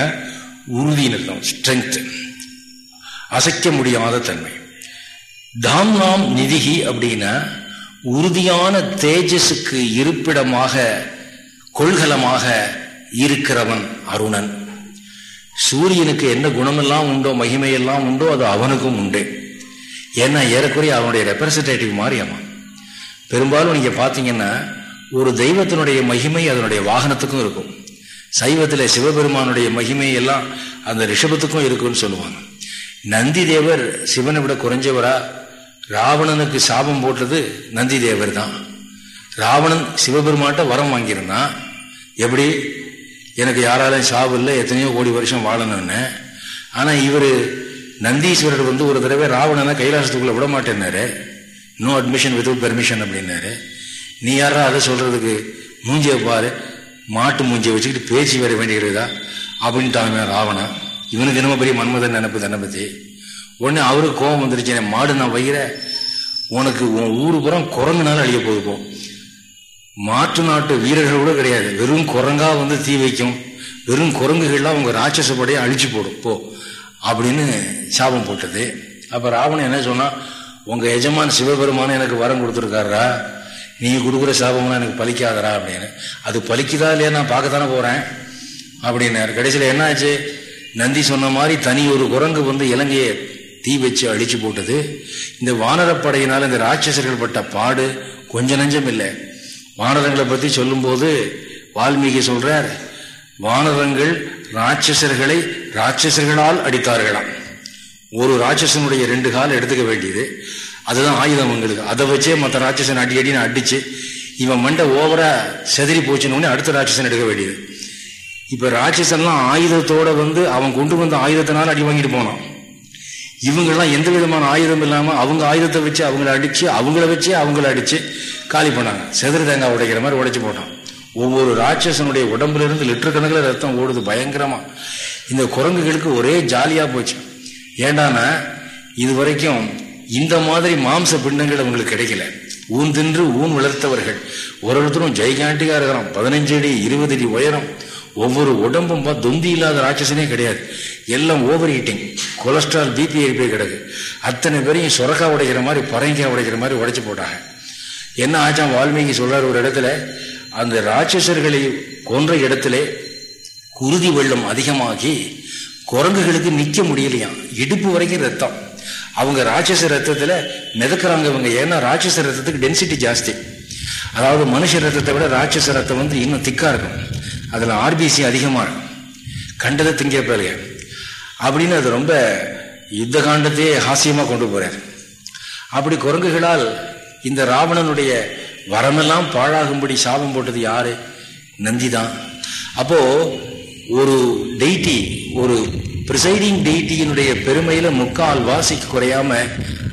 உறுதின்னு இருக்கும் ஸ்ட்ரென்த் அசைக்க முடியாத தன்மை. தாம்னாம் நிதிகி அப்படின்னா உறுதியான தேஜஸுக்கு இருப்பிடமாக கொள்கலமாக இருக்கிறவன் அருணன். சூரியனுக்கு என்ன குணமெல்லாம் உண்டோ மகிமையெல்லாம் உண்டோ அது அவனுக்கும் உண்டு. ஏன்னா ஏறக்குறைய அவனுடைய ரெப்ரசன்டேட்டிவ் மாதிரி அவன் பெரும்பாலும் நீங்கள் பார்த்தீங்கன்னா ஒரு தெய்வத்தினுடைய மகிமை அதனுடைய வாகனத்துக்கும் இருக்கும். சைவத்தில் சிவபெருமானுடைய மகிமை எல்லாம் அந்த ரிஷபத்துக்கும் இருக்குன்னு சொல்லுவாங்க. நந்தி தேவர் சிவனை விட குறைஞ்சவரா? ராவணனுக்கு சாபம் போட்டது நந்தி தேவர் தான். ராவணன் சிவபெருமாட்ட வரம் வாங்கியிருந்தான். எப்படி? எனக்கு யாராலையும் சாவு இல்லை எத்தனையோ கோடி வருஷம் வாழணும்னு. ஆனால் இவர் நந்தீஸ்வரர் வந்து ஒரு தடவை ராவணனை கைலாசத்துக்குள்ளே விட மாட்டேன்னாரு. நோ அட்மிஷன் வித்வுட் பெர்மிஷன் அப்படின்னாரு. நீ யாரா அதை சொல்றதுக்கு? மூஞ்சிய பாரு. மாட்டு மூஞ்சியை வச்சுக்கிட்டு பேசி வர வேண்டியிருக்குதா அப்படின்ட்டாங்க ராவணன் இவனுக்கு என்னமோ பெரிய மன்மதன் நினைப்பு தன்னை உடனே அவருக்கு கோபம் வந்துருச்சு. மாடு நான் வைகிற உனக்கு உன் ஊர் புறம் குரங்குனால அழிய போகுது மாற்று நாட்டு வீரர்கள் கூட கிடையாது. வெறும் குரங்கா வந்து தீ வைக்கும். வெறும் குரங்குகள்லாம் உங்க ராட்சச படையை அழிச்சு போடும். போ. அப்படின்னு சாபம் போட்டது. அப்ப ராவணன் என்ன சொன்னா உங்க எஜமான் சிவபெருமான எனக்கு வரம் கொடுத்துருக்காரா நீங்கள் கொடுக்குற சாபம்லாம் எனக்கு பலிக்காதரா அப்படின்னு. அது பலிக்குதா இல்லையா? நான் பார்க்கத்தானே போகிறேன் அப்படின்னாரு. கடைசியில் என்ன ஆச்சு நந்தி சொன்ன மாதிரி தனி ஒரு குரங்கு வந்து இலங்கையை தீ வச்சு அழிச்சு போட்டது. இந்த வானரப்படையினால் இந்த ராட்சசர்கள் பட்ட பாடு கொஞ்ச நஞ்சம் இல்லை. வானரங்களை பற்றி சொல்லும்போது வால்மீகி சொல்கிறார் வானரங்கள் ராட்சசர்களை ராட்சசர்களால் அடித்தார்களாம். ஒரு ராட்சசனுடைய ரெண்டு கால் எடுத்துக்க வேண்டியது. அதுதான் ஆயுதம் உங்களுக்கு அதை வச்சே மற்ற ராட்சசன் அடி அடின்னு அடிச்சு இவன் மண்டை ஓவரா செதறி போச்சுன்னு அடுத்த ராட்சசன் எடுக்க வேண்டியது. இப்ப ராட்சசன்லாம் ஆயுதத்தோட வந்து அவன் கொண்டு வந்த ஆயுதத்தினால அடி வாங்கிட்டு போனான். இவங்கெல்லாம் எந்த விதமான ஆயுதம் இல்லாம அவங்க ஆயுதத்தை வச்சு அவங்கள அடிச்சு அவங்கள வச்சு அவங்கள அடிச்சு காலி பண்ணாங்க. செதறி தேங்காய் உடைக்கிற மாதிரி உடைச்சு போட்டான். ஒவ்வொரு ராட்சசனுடைய உடம்புல இருந்து லிட்டர் கணக்கில் ரத்தம் ஓடுது பயங்கரமா. இந்த குரங்குகளுக்கு ஒரே ஜாலியா போச்சு. ஏண்டானா இது வரைக்கும் இந்த மாதிரி மாம்ச பிண்டங்கள் அவங்களுக்கு கிடைக்கல. ஊன் தின்று ஊன் வளர்த்தவர்கள். ஒரு ஒருத்தரும் ஜெய்காண்டிகா இருக்கிறான் பதினஞ்சு அடி இருபது அடி உயரம். ஒவ்வொரு உடம்பும் தொந்தி இல்லாத ராட்சசனே கிடையாது. எல்லாம் ஓவர் ஹீட்டிங் கொலஸ்ட்ரால் பிபி போய் கிடக்கு. அத்தனை பேரையும் சுரக்கா உடைக்கிற மாதிரி பரங்கியா உடைக்கிற மாதிரி உடைச்சு போட்டாங்க. என்ன ஆச்சான் வால்மீகி சொல்றார் ஒரு இடத்துல அந்த ராட்சசர்களை கொன்ற இடத்துல குருதி வெள்ளம் அதிகமாகி குரங்குகளுக்கு நிற்க முடியலையாம். இடுப்பு வரைக்கும் ரத்தம். அவங்க ராட்சச ரத்தத்துல மிதக்கிறாங்க இவங்க. ஏன்னா ராட்சச ரத்தத்துக்கு டென்சிட்டி ஜாஸ்தி. அதாவது மனுஷ ரத்தத்தை விட ராட்சச ரத்தம் வந்து இன்னும் திக்காக இருக்கும். அதில் ஆர்பிசி அதிகமாக இருக்கும். கண்டதை திங்க பிறகு அப்படின்னு அது ரொம்ப யுத்த காண்டத்தையே ஹாசியமாக கொண்டு போகிறார் அப்படி குரங்குகளால் இந்த ராவணனுடைய வரமெல்லாம் பாழாகும்படி சாபம் போட்டது யாரு? நந்தி தான் அப்போ ஒரு டெய்டி ஒரு பிரிசைடிங் டெய்டியினுடைய பெருமையில முக்கால் வாசிக்கு குறையாம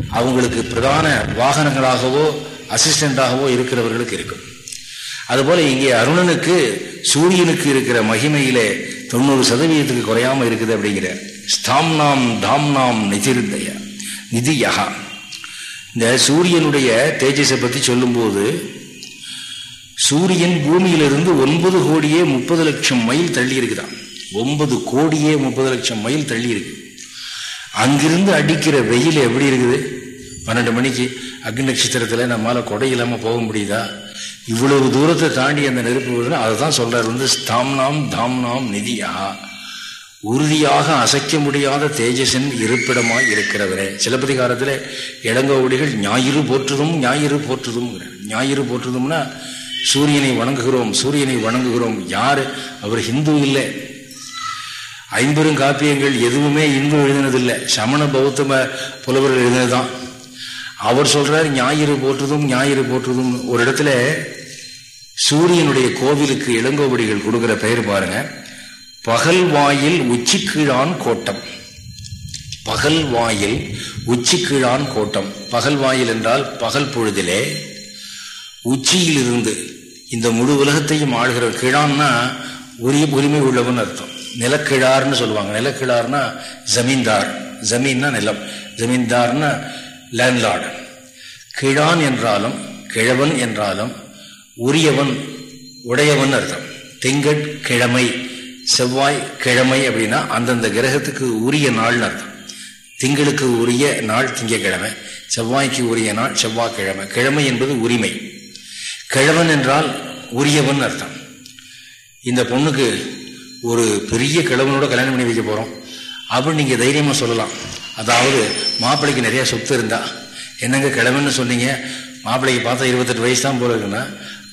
அவங்களுக்கு பிரதான வாகனங்களாகவோ அசிஸ்டண்டாகவோ இருக்கிறவர்களுக்கு இருக்கும். அதுபோல இங்கே அருணனுக்கு சூரியனுக்கு இருக்கிற மகிமையிலே தொண்ணூறு சதவீதத்துக்கு குறையாம இருக்குது அப்படிங்கிற ஸ்தாம்னாம் தாம்னாம் நிதிருந்தய நிதியா இந்த சூரியனுடைய தேஜஸை பற்றி சொல்லும்போது சூரியன் பூமியிலிருந்து ஒன்பது கோடியே முப்பது லட்சம் மைல் தள்ளி இருக்குதான் ஒன்பது கோடியே முப்பது லட்சம் மைல் தள்ளி இருக்கு. அங்கிருந்து அடிக்கிற வெயில் எப்படி இருக்குது? பன்னெண்டு மணிக்கு அக்னி நட்சத்திரத்தில் நம்மளால் கொடை இல்லாமல் போக முடியுதா? இவ்வளவு தூரத்தை தாண்டி அந்த நெருப்பு வருதுன்னா அதை தான் சொல்றாரு. வந்து ஸ்தாம்னாம் தாம்னாம் நிதியா. உறுதியாக அசைக்க முடியாத தேஜஸின் இருப்பிடமாய் இருக்கிறவரே. சிலப்பதிகாரத்தில் இளங்கோவடிகள் ஞாயிறு போற்றுதும் ஞாயிறு போற்றுதும் ஞாயிறு போற்றுதும்னா சூரியனை வணங்குகிறோம் சூரியனை வணங்குகிறோம். யார்? அவர் ஹிந்து இல்லை. ஐம்பெரும் காப்பியங்கள் எதுவுமே இந்து எழுதினதில்லை. சமண பௌத்த புலவர்கள் எழுதினதுதான். அவர் சொல்றார் ஞாயிறு போற்றுதும் ஞாயிறு போற்றுதும். ஒரு இடத்துல சூரியனுடைய கோவிலுக்கு இளங்கோவடிகள் கொடுக்கிற பெயர் பாருங்க. பகல் வாயில் உச்சி கீழான் கோட்டம். பகல் வாயில் உச்சி கீழான் கோட்டம். பகல் வாயில் என்றால் பகல் பொழுதிலே உச்சியில் இருந்து இந்த முழு உலகத்தையும் ஆளுகிற கிழான்னா உரிய உரிமை உள்ளவன் அர்த்தம். நிலக்கிழார்னு சொல்லுவாங்க. நிலக்கிழார்னா ஜமீன்தார். ஜமீன்னா நிலம். ஜமீன்தார்னா லேண்ட்லார்டு கிழான் என்றாலும் கிழவன் என்றாலும் உரியவன் உடையவன் அர்த்தம். திங்கட் கிழமை. செவ்வாய் கிழமை அப்படின்னா அந்தந்த கிரகத்துக்கு உரிய நாள்னு அர்த்தம். திங்களுக்கு உரிய நாள் திங்கக்கிழமை. செவ்வாய்க்கு உரிய நாள் செவ்வாய்க்கிழமை. கிழமை என்பது உரிமை. கிழவன் என்றால் உரியவன் அர்த்தம். இந்த பொண்ணுக்கு ஒரு பெரிய கிழவனோட கல்யாணம் பண்ணி வைக்க போகிறோம் அப்படின்னு நீங்கள் தைரியமாக சொல்லலாம். அதாவது மாப்பிள்ளைக்கு நிறைய சொத்து இருந்தா என்னங்க கிழவன்னு சொன்னீங்க? மாப்பிள்ளைக்கு பார்த்தா இருபத்தெட்டு வயசு தான் போல இருக்குன்னா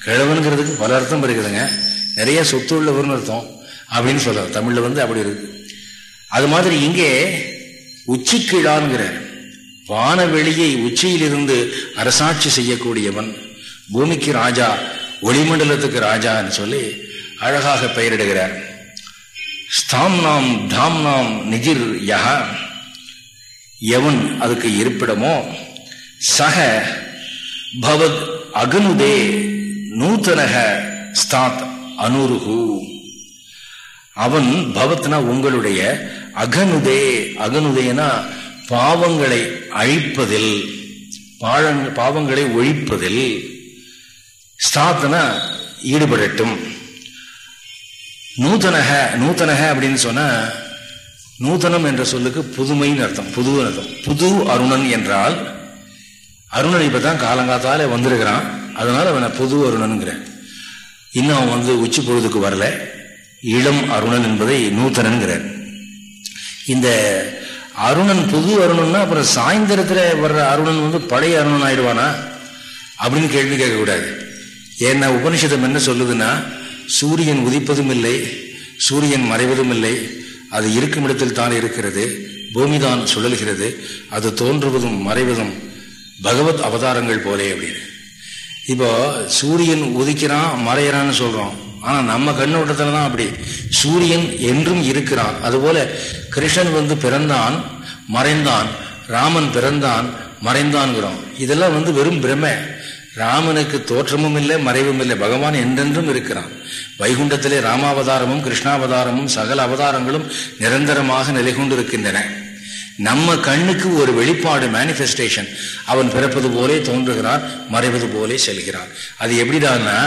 கிழவனுங்கிறதுக்கு பல அர்த்தம் இருக்குதுங்க. நிறைய சொத்து உள்ளவர்னு அர்த்தம். அப்படின்னு சொல்லலாம். தமிழில் வந்து அப்படி இருக்கு. அது மாதிரி இங்கே உச்சிக்கிழான்கிற வானவெளியை உச்சியிலிருந்து அரசாட்சி செய்யக்கூடியவன் பூமிக்கு ராஜா ஒளிமண்டலத்துக்கு ராஜான்னு சொல்லி அழகாக பெயரிடுகிறார். ஸ்தாம் நாம் தாம் நாம் நிஜிர் யக எவன் அதுக்கு இருப்பிடமோ சக பவத் அகனுதே நூத்தனக ஸ்தாத் அனுருகு. அவன் பவத்னா உங்களுடைய அகனுதே அகனுதேனா பாவங்களை அழிப்பதில் பாவங்களை ஒழிப்பதில் ஸ்தாத்தனா ஈடுபடட்டும். நூத்தனக நூத்தனக அப்படின்னு சொன்னால் நூத்தனம் என்ற சொல்லுக்கு புதுமைன்னு அர்த்தம் புது அர்த்தம். புது அருணன் என்றால் அருணன் இப்போ தான் காலங்காத்தால வந்திருக்கிறான். அதனால அவனை புது அருணனுங்கிறேன். இன்னும் அவன் வந்து உச்சி பொழுதுக்கு வரல. இளம் அருணன் என்பதை நூத்தனன்கிறார் இந்த அருணன் புது அருணன்னா அப்புறம் சாயந்தரத்தில் வர்ற அருணன் வந்து பழைய அருணன் ஆயிடுவானா அப்படின்னு கேள்வி கேட்கக்கூடாது. ஏன்னா உபனிஷதம் என்ன சொல்லுதுன்னா சூரியன் உதிப்பதும் இல்லை சூரியன் மறைவதும் இல்லை அது இருக்கும் இடத்தில் தான் இருக்கிறது பூமிதான் சுழல்கிறது அது தோன்றுவதும் மறைவதும் பகவத் அவதாரங்கள் போலே அப்படின்னு. இப்போ சூரியன் உதிக்கிறான் மறையிறான்னு சொல்றோம். ஆனா நம்ம கண்ணோட்டத்துல தான் அப்படி. சூரியன் என்றும் இருக்கிறான். அதுபோல கிருஷ்ணன் வந்து பிறந்தான் மறைந்தான் ராமன் பிறந்தான் மறைந்தான்கிறோம் இதெல்லாம் வந்து வெறும் பிரமை ராமனுக்கு தோற்றமும் இல்லை மறைவும் இல்லை பகவான் என்றென்றும் இருக்கிறான். வைகுண்டத்திலே ராமாவதாரமும் கிருஷ்ணாவதாரமும் சகல அவதாரங்களும் நிரந்தரமாக நிலை கொண்டிருக்கின்றன நம்ம கண்ணுக்கு ஒரு வெளிப்பாடு மேனிஃபெஸ்டேஷன் அவன் பிறப்பது போலே தோன்றுகிறான் மறைவது போலே செல்கிறான். அது எப்படிதான்னா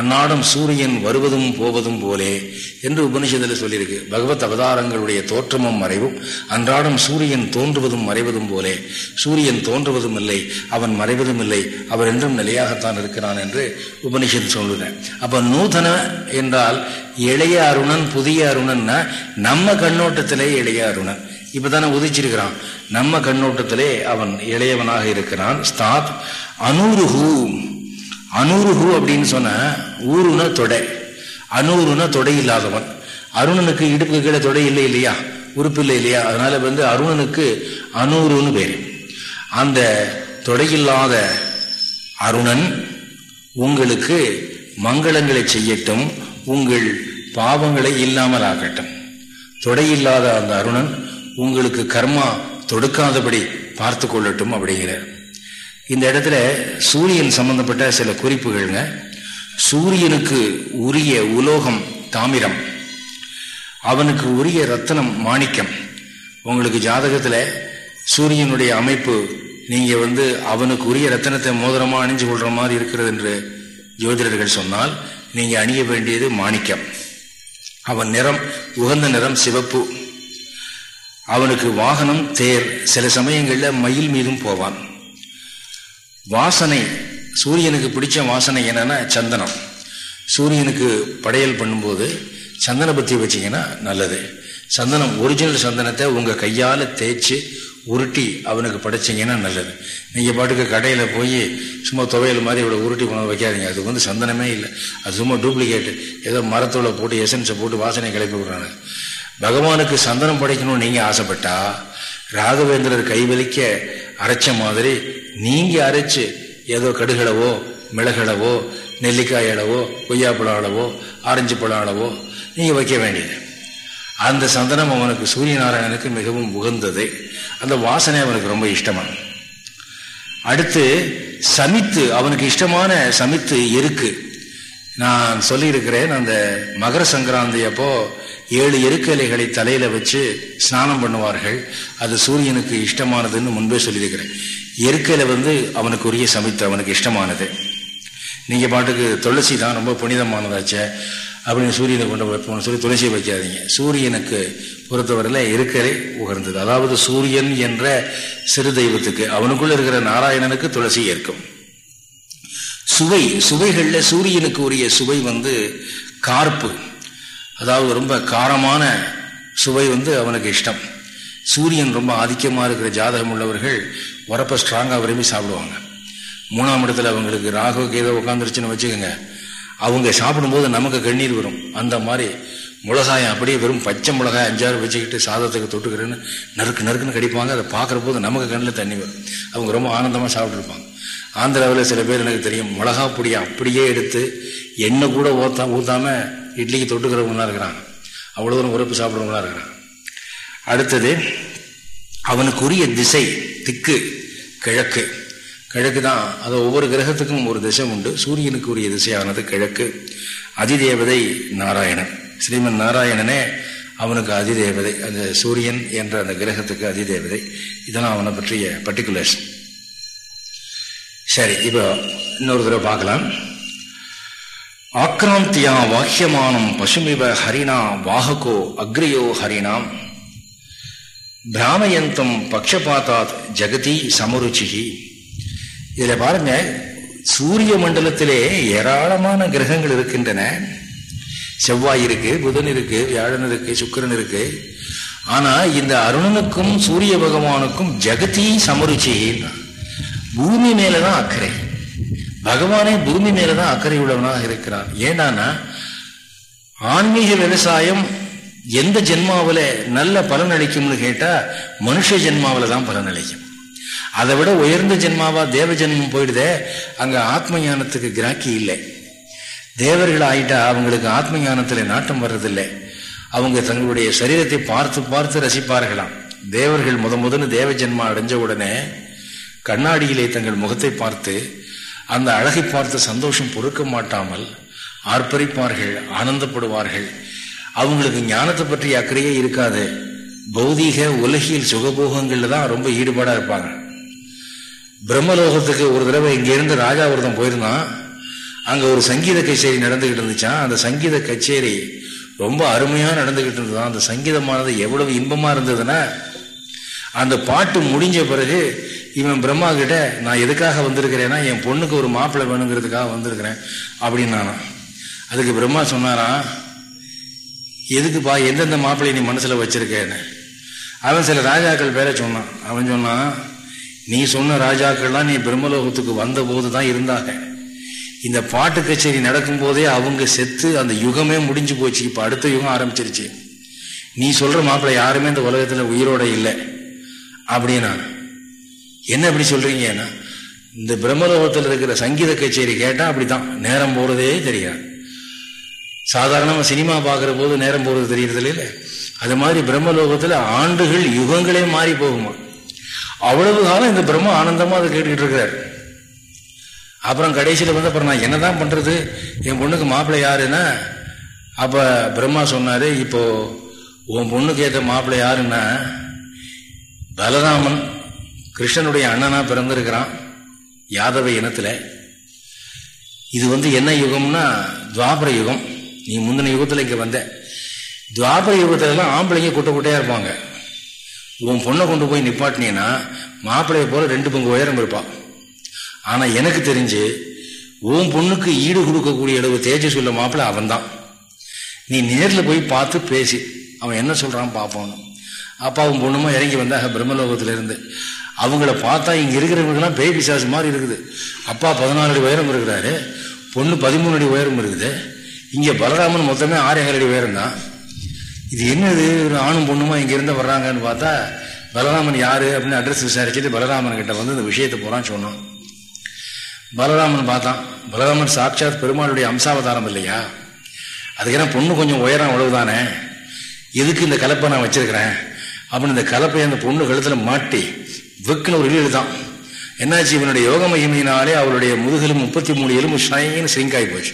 அன்னாடம் சூரியன் வருவதும் போவதும் போலே என்று உபனிஷத்தில் சொல்லியிருக்கு. பகவத் அவதாரங்களுடைய தோற்றமும் மறைவும் அன்றாடம் சூரியன் தோன்றுவதும் மறைவதும் போலே. சூரியன் தோன்றுவதும் இல்லை அவன் மறைவதும் இல்லை அவர் என்றும் நிலையாகத்தான் இருக்கிறான் என்று உபனிஷத் சொல்லுறேன் அப்ப நூதன என்றால் இளைய அருணன் புதிய அருணன்னா நம்ம கண்ணோட்டத்திலே இளைய அருணன். இப்பதானே உதிச்சிருக்கிறான். நம்ம கண்ணோட்டத்திலே அவன் இளையவனாக இருக்கிறான். ஸ்தாத் அனூருஹு அனூருஹு அப்படின்னு சொன்ன ஊருன தொடை. அனூருன தொடை இல்லாதவன். அருணனுக்கு இடுப்பு கீழே தொடை இல்லை இல்லையா? உறுப்பு இல்லை இல்லையா? அதனால வந்து அருணனுக்கு அனூருன்னு பேர். அந்த தொடையில்லாத அருணன் உங்களுக்கு மங்களங்களை செய்யட்டும். உங்கள் பாவங்களை இல்லாமல் ஆகட்டும் தொடையில்லாத அந்த அருணன் உங்களுக்கு கர்மா தொடுக்காதபடி பார்த்து கொள்ளட்டும் அப்படிங்கிறார். இந்த இடத்துல சூரியன் சம்பந்தப்பட்ட சில குறிப்புகள்ங்க. சூரியனுக்கு உரிய உலோகம் தாமிரம். அவனுக்கு உரிய ரத்தனம் மாணிக்கம். உங்களுக்கு ஜாதகத்தில் சூரியனுடைய அமைப்பு நீங்கள் வந்து அவனுக்கு உரிய ரத்தனத்தை மோதிரமாக அணிஞ்சு கொள்கிற மாதிரி இருக்கிறது என்று ஜோதிடர்கள் சொன்னால் நீங்கள் அணிய வேண்டியது மாணிக்கம். அவன் நிறம் உகந்த நிறம் சிவப்பு. அவனுக்கு வாகனம் தேர் சில சமயங்களில் மயில் மீதும் போவான். வாசனை சூரியனுக்கு பிடிச்ச வாசனை என்னன்னா சந்தனம். சூரியனுக்கு படையல் பண்ணும்போது சந்தன பத்தி வச்சிங்கன்னா நல்லது. சந்தனம் ஒரிஜினல் சந்தனத்தை உங்கள் கையால் தேய்ச்சி உருட்டி அவனுக்கு படைச்சிங்கன்னா நல்லது. நீங்கள் பாட்டுக்கு கடையில் போய் சும்மா துவையல் மாதிரி இவ்வளோ உருட்டி கொண்டு வைக்காதீங்க. அதுக்கு வந்து சந்தனமே இல்லை. அது சும்மா டூப்ளிகேட்டு ஏதோ மரத்தோட போட்டு எசன்ஸை போட்டு வாசனை கிளப்பி விடுறாங்க பகவானுக்கு சந்தனம் படைக்கணும்னு நீங்க ஆசைப்பட்டா ராகவேந்திரர் கைவலிக்க அரைச்ச மாதிரி நீங்க அரைச்சு ஏதோ கடுகளவோ மிளகளவோ நெல்லிக்காய் அளவோ கொய்யாப்பழம் அளவோ ஆரஞ்சு பழம் அளவோ நீங்கள் வைக்க வேண்டியது. அந்த சந்தனம் அவனுக்கு சூரிய நாராயணனுக்கு மிகவும் உகந்தது. அந்த வாசனை அவனுக்கு ரொம்ப இஷ்டமான அடுத்து சமித்து அவனுக்கு இஷ்டமான சமித்து எருக்கு. நான் சொல்லியிருக்கிறேன் அந்த மகர சங்கராந்தி அப்போ ஏழு எருக்கலைகளை தலையில வச்சு ஸ்நானம் பண்ணுவார்கள். அது சூரியனுக்கு இஷ்டமானதுன்னு முன்பே சொல்லியிருக்கிறேன். எருக்கலை வந்து அவனுக்கு உரிய சமைத்து அவனுக்கு இஷ்டமானது. நீங்க பாட்டுக்கு துளசி தான் ரொம்ப புனிதமானதாச்சே அப்படின்னு சூரியனை கொண்டு வைப்போம்னு சொல்லி துளசியை வைக்காதீங்க. சூரியனுக்கு பொறுத்தவரையில் இருக்கலை உகர்ந்தது. அதாவது சூரியன் என்ற சிறு தெய்வத்துக்கு அவனுக்குள்ள இருக்கிற நாராயணனுக்கு துளசி ஏற்கும். சுவை சுவைகளில் சூரியனுக்கு உரிய சுவை வந்து கார்ப்பு. அதாவது ரொம்ப காரமான சுவை வந்து அவனுக்கு இஷ்டம். சூரியன் ரொம்ப ஆதிக்கமாக இருக்கிற ஜாதகம் உள்ளவர்கள் உரப்ப ஸ்ட்ராங்காக விரும்பி சாப்பிடுவாங்க. மூணாம் இடத்துல அவங்களுக்கு ராகவ கேதோ உட்காந்துருச்சுன்னு வச்சுக்கோங்க. அவங்க சாப்பிடும்போது நமக்கு கண்ணீர் வரும். அந்த மாதிரி மிளகாயம் அப்படியே வெறும் பச்சை மிளகாய் அஞ்சாறு வச்சுக்கிட்டு சாதத்துக்கு தொட்டுக்கிறேன்னு நறுக்கு நறுக்குன்னு கடிப்பாங்க. அதை பார்க்குற போது நமக்கு கண்ணில் தண்ணி வரும். அவங்க ரொம்ப ஆனந்தமாக சாப்பிட்ருப்பாங்க ஆந்திராவில் சில பேர் எனக்கு தெரியும் மிளகா பொடியை அப்படியே எடுத்து எண்ணெய் கூட ஊற்றா ஊற்றாம இட்லிக்கு தொட்டுக்கிறவங்களாம் இருக்கிறான். அவ்வளோ தூரம் உறுப்பு சாப்பிட்றவங்களா இருக்கிறான். அடுத்தது அவனுக்குரிய திசை திக்கு கிழக்கு. கிழக்கு தான் அது ஒவ்வொரு கிரகத்துக்கும் ஒரு திசை உண்டு. சூரியனுக்கு உரிய திசையானது கிழக்கு. அதிதேவதை நாராயணன். ஸ்ரீமன் நாராயணனே அவனுக்கு அதிதேவதை அந்த சூரியன் என்ற அந்த கிரகத்துக்கு அதிதேவதை. இதெல்லாம் அவனை பற்றிய பர்டிகுலர்ஸ் சரி இப்போ இன்னொரு தடவை பார்க்கலாம். ஆக்ராந்தியா வாக்கியமானம் பசுமிவ ஹரிணா வாககோ அக்ரியோ ஹரிணாம். பிராமயந்தம் பக்ஷபாத்தாத் ஜெகதி சமருச்சிகி இதில் பாருங்க சூரிய மண்டலத்திலே ஏராளமான கிரகங்கள் இருக்கின்றன. செவ்வாய் இருக்கு புதன் இருக்கு வியாழன் இருக்கு சுக்கரன் இருக்கு. ஆனா இந்த அருணனுக்கும் சூரிய பகவானுக்கும் ஜெகதி சமருச்சி பூமி மேலதான் அக்கறை. பகவானே பூமி மேலதான் அக்கறை உள்ளவனாக இருக்கிறார். ஏன்னா ஆன்மீக விவசாயம் எந்த ஜென்மாவில நல்ல பலன் அளிக்கும்னு கேட்டா மனுஷ ஜென்மாவில தான் பலன் அளிக்கும். அதை விட உயர்ந்த ஜென்மாவா தேவ ஜென்மம் போயிடுதே அங்க ஆத்ம ஞானத்துக்கு கிராக்கி இல்லை. தேவர்கள் ஆயிட்டா அவங்களுக்கு ஆத்ம ஞானத்துல நாட்டம் வர்றதில்லை. அவங்க தங்களுடைய சரீரத்தை பார்த்து பார்த்து ரசிப்பார்களாம். தேவர்கள் முத முதன்னு தேவ ஜென்மா அடைஞ்ச உடனே கண்ணாடியிலே தங்கள் முகத்தை பார்த்து அந்த அழகை பார்த்து சந்தோஷம் பொறுக்க மாட்டாமல் ஆர்ப்பரிப்பார்கள் ஆனந்தப்படுவார்கள். அவங்களுக்கு ஞானத்தை பற்றி அக்கறையே இருக்காது. பௌதீக உலகியல் சுகபோகங்களில் தான் ரொம்ப ஈடுபாடாக இருப்பாங்க. பிரம்மலோகத்துக்கு ஒரு தடவை இங்கிருந்து ராஜாவிரதம் போயிருந்தான். அங்கே ஒரு சங்கீத கச்சேரி நடந்துகிட்டு இருந்துச்சான் அந்த சங்கீத கச்சேரி ரொம்ப அருமையாக நடந்துகிட்டு இருந்ததான் அந்த சங்கீதமானது எவ்வளவு இன்பமாக இருந்ததுன்னா அந்த பாட்டு முடிஞ்ச பிறகு இவன் பிரம்மா கிட்ட நான் எதுக்காக வந்திருக்கிறேன்னா என் பொண்ணுக்கு ஒரு மாப்பிள்ளை வேணுங்கிறதுக்காக வந்திருக்கிறேன் அப்படின்னு நானும் அதுக்கு பிரம்மா சொன்னாராம் எதுக்குப்பா எந்தெந்த மாப்பிள்ளை நீ மனசில் வச்சிருக்கேன்னு? அவன் சில ராஜாக்கள் பேரை சொன்னான். அவன் சொன்னான் நீ சொன்ன ராஜாக்கள்லாம் நீ பிரம்மலோகத்துக்கு வந்த போது தான் இருந்தாங்க. இந்த பாட்டு கச்சேரி நடக்கும் போதே அவங்க செத்து அந்த யுகமே முடிஞ்சு போச்சு. இப்போ அடுத்த யுகம் ஆரம்பிச்சிருச்சு. நீ சொல்கிற மாப்பிள்ளை யாருமே இந்த உலகத்தில் உயிரோட இல்லை அப்படின்னா என்ன அப்படி சொல்றீங்கன்னா இந்த பிரம்மலோகத்தில் இருக்கிற சங்கீத கச்சேரி கேட்டா அப்படிதான் நேரம் போறதே தெரியாது. சாதாரணமா சினிமா பார்க்குற போது நேரம் போறது தெரியறது இல்லை? அது மாதிரி பிரம்மலோகத்துல ஆண்டுகள் யுகங்களே மாறி போகுமா? அவ்வளவு காலம் இந்த பிரம்ம ஆனந்தமா அதை கேட்டுக்கிட்டு இருக்கிறார். அப்புறம் கடைசியில் வந்து அப்புறம் நான் என்னதான் பண்றது? என் பொண்ணுக்கு மாப்பிள்ளை யாருன்னா? அப்ப பிரம்மா சொன்னாரு இப்போ உன் பொண்ணுக்கு ஏற்ற மாப்பிள்ளை யாருன்னா பலராமன். கிருஷ்ணனுடைய அண்ணனா பிறந்திருக்கிறான் யாதவ இனத்துல. இது வந்து என்ன யுகம்னா துவாபர யுகம். நீ முந்தின யுகத்துல இங்க வந்த. துவாபர யுகத்துலலாம் ஆம்பளைங்க குட்டை குட்டையா இருப்பாங்க. உன் பொண்ணை கொண்டு போய் நிப்பாட்டினீங்கன்னா மாப்பிள்ளைய போல ரெண்டு பங்கு உயரம் இருப்பான் ஆனா எனக்கு தெரிஞ்சு உன் பொண்ணுக்கு ஈடு கொடுக்கக்கூடிய அளவு தேஜஸ் உள்ள மாப்பிள்ளை அவன் தான் நீ நேரில் போய் பார்த்து பேசி அவன் என்ன சொல்றான் பார்ப்போம் அப்பாவும் பொண்ணுமா இறங்கி வந்தாங்க பிரம்மலோகத்திலிருந்து. அவங்கள பார்த்தா இங்கே இருக்கிறவங்களுக்குலாம் பேய் பிசாசு மாதிரி இருக்குது. அப்பா பதினாலு அடி உயரம் இருக்கிறாரு. பொண்ணு பதிமூணு அடி உயரம் இருக்குது. இங்கே பலராமன் மொத்தமே ஆறு அடி உயரம் தான். இது என்னது? ஒரு ஆணும் பொண்ணுமா இங்கே இருந்து வர்றாங்கன்னு பார்த்தா பலராமன் யார் அப்படின்னு அட்ரஸ் விசாரிச்சுட்டு பலராமன் கிட்ட வந்து இந்த விஷயத்தை போகிறான்னு சொன்னோம் பலராமன் பார்த்தான். பலராமன் சாட்சாத் பெருமாளுடைய அம்சாவதாரம் இல்லையா? அதுக்கு பொண்ணு கொஞ்சம் உயரம் அவ்வளவுதானே? எதுக்கு இந்த கலப்பை நான் வச்சிருக்கிறேன்? அப்படின்னு இந்த கலப்பை அந்த பொண்ணு கழுத்தில் மாட்டி வெக்குன்னு ஒரு இழு தான். என்னாச்சு? இவனுடைய யோக மகிமையினாலே அவருடைய முதுகலும் முப்பத்தி மூணு எலும்பு ஷைன்னு சிங்க் போச்சு.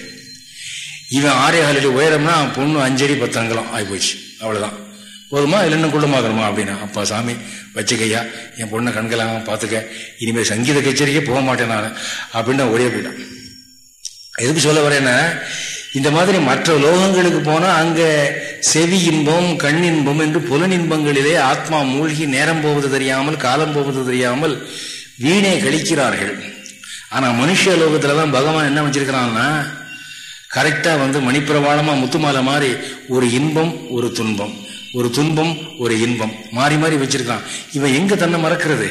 இவன் ஆறே காலடி உயரம்னா பொண்ணு அஞ்சடி பத்து அங்கலம் ஆகி போச்சு. அவ்வளவுதான். போதுமா? இல்லை இன்னும் குள்ளமாகணுமா அப்படின்னா அப்பா சாமி வச்சுக்கையா என் பொண்ணை கண்களாக பார்த்துக்க. இனிமேல் சங்கீத கச்சேரிக்கே போக மாட்டேன் நான். அப்படின்னு ஒரே போயிட்டான் எதுக்கு சொல்ல வரேன்னா இந்த மாதிரி மற்ற லோகங்களுக்கு போனால் அங்கே செவி இன்பம் கண் இன்பம் என்று புலனின்பங்களிலே ஆத்மா மூழ்கி நேரம் போவது தெரியாமல் காலம் போவது தெரியாமல் வீணே கழிக்கிறார்கள். ஆனால் மனுஷ லோகத்துலதான் பகவான் என்ன வச்சிருக்கிறான்னா கரெக்டாக வந்து மணிப்பிரவாளமா முத்துமாலை மாதிரி ஒரு இன்பம் ஒரு துன்பம். ஒரு துன்பம் ஒரு இன்பம். மாறி மாறி வச்சிருக்கான். இவன் எங்க தன்னை மறக்கிறது?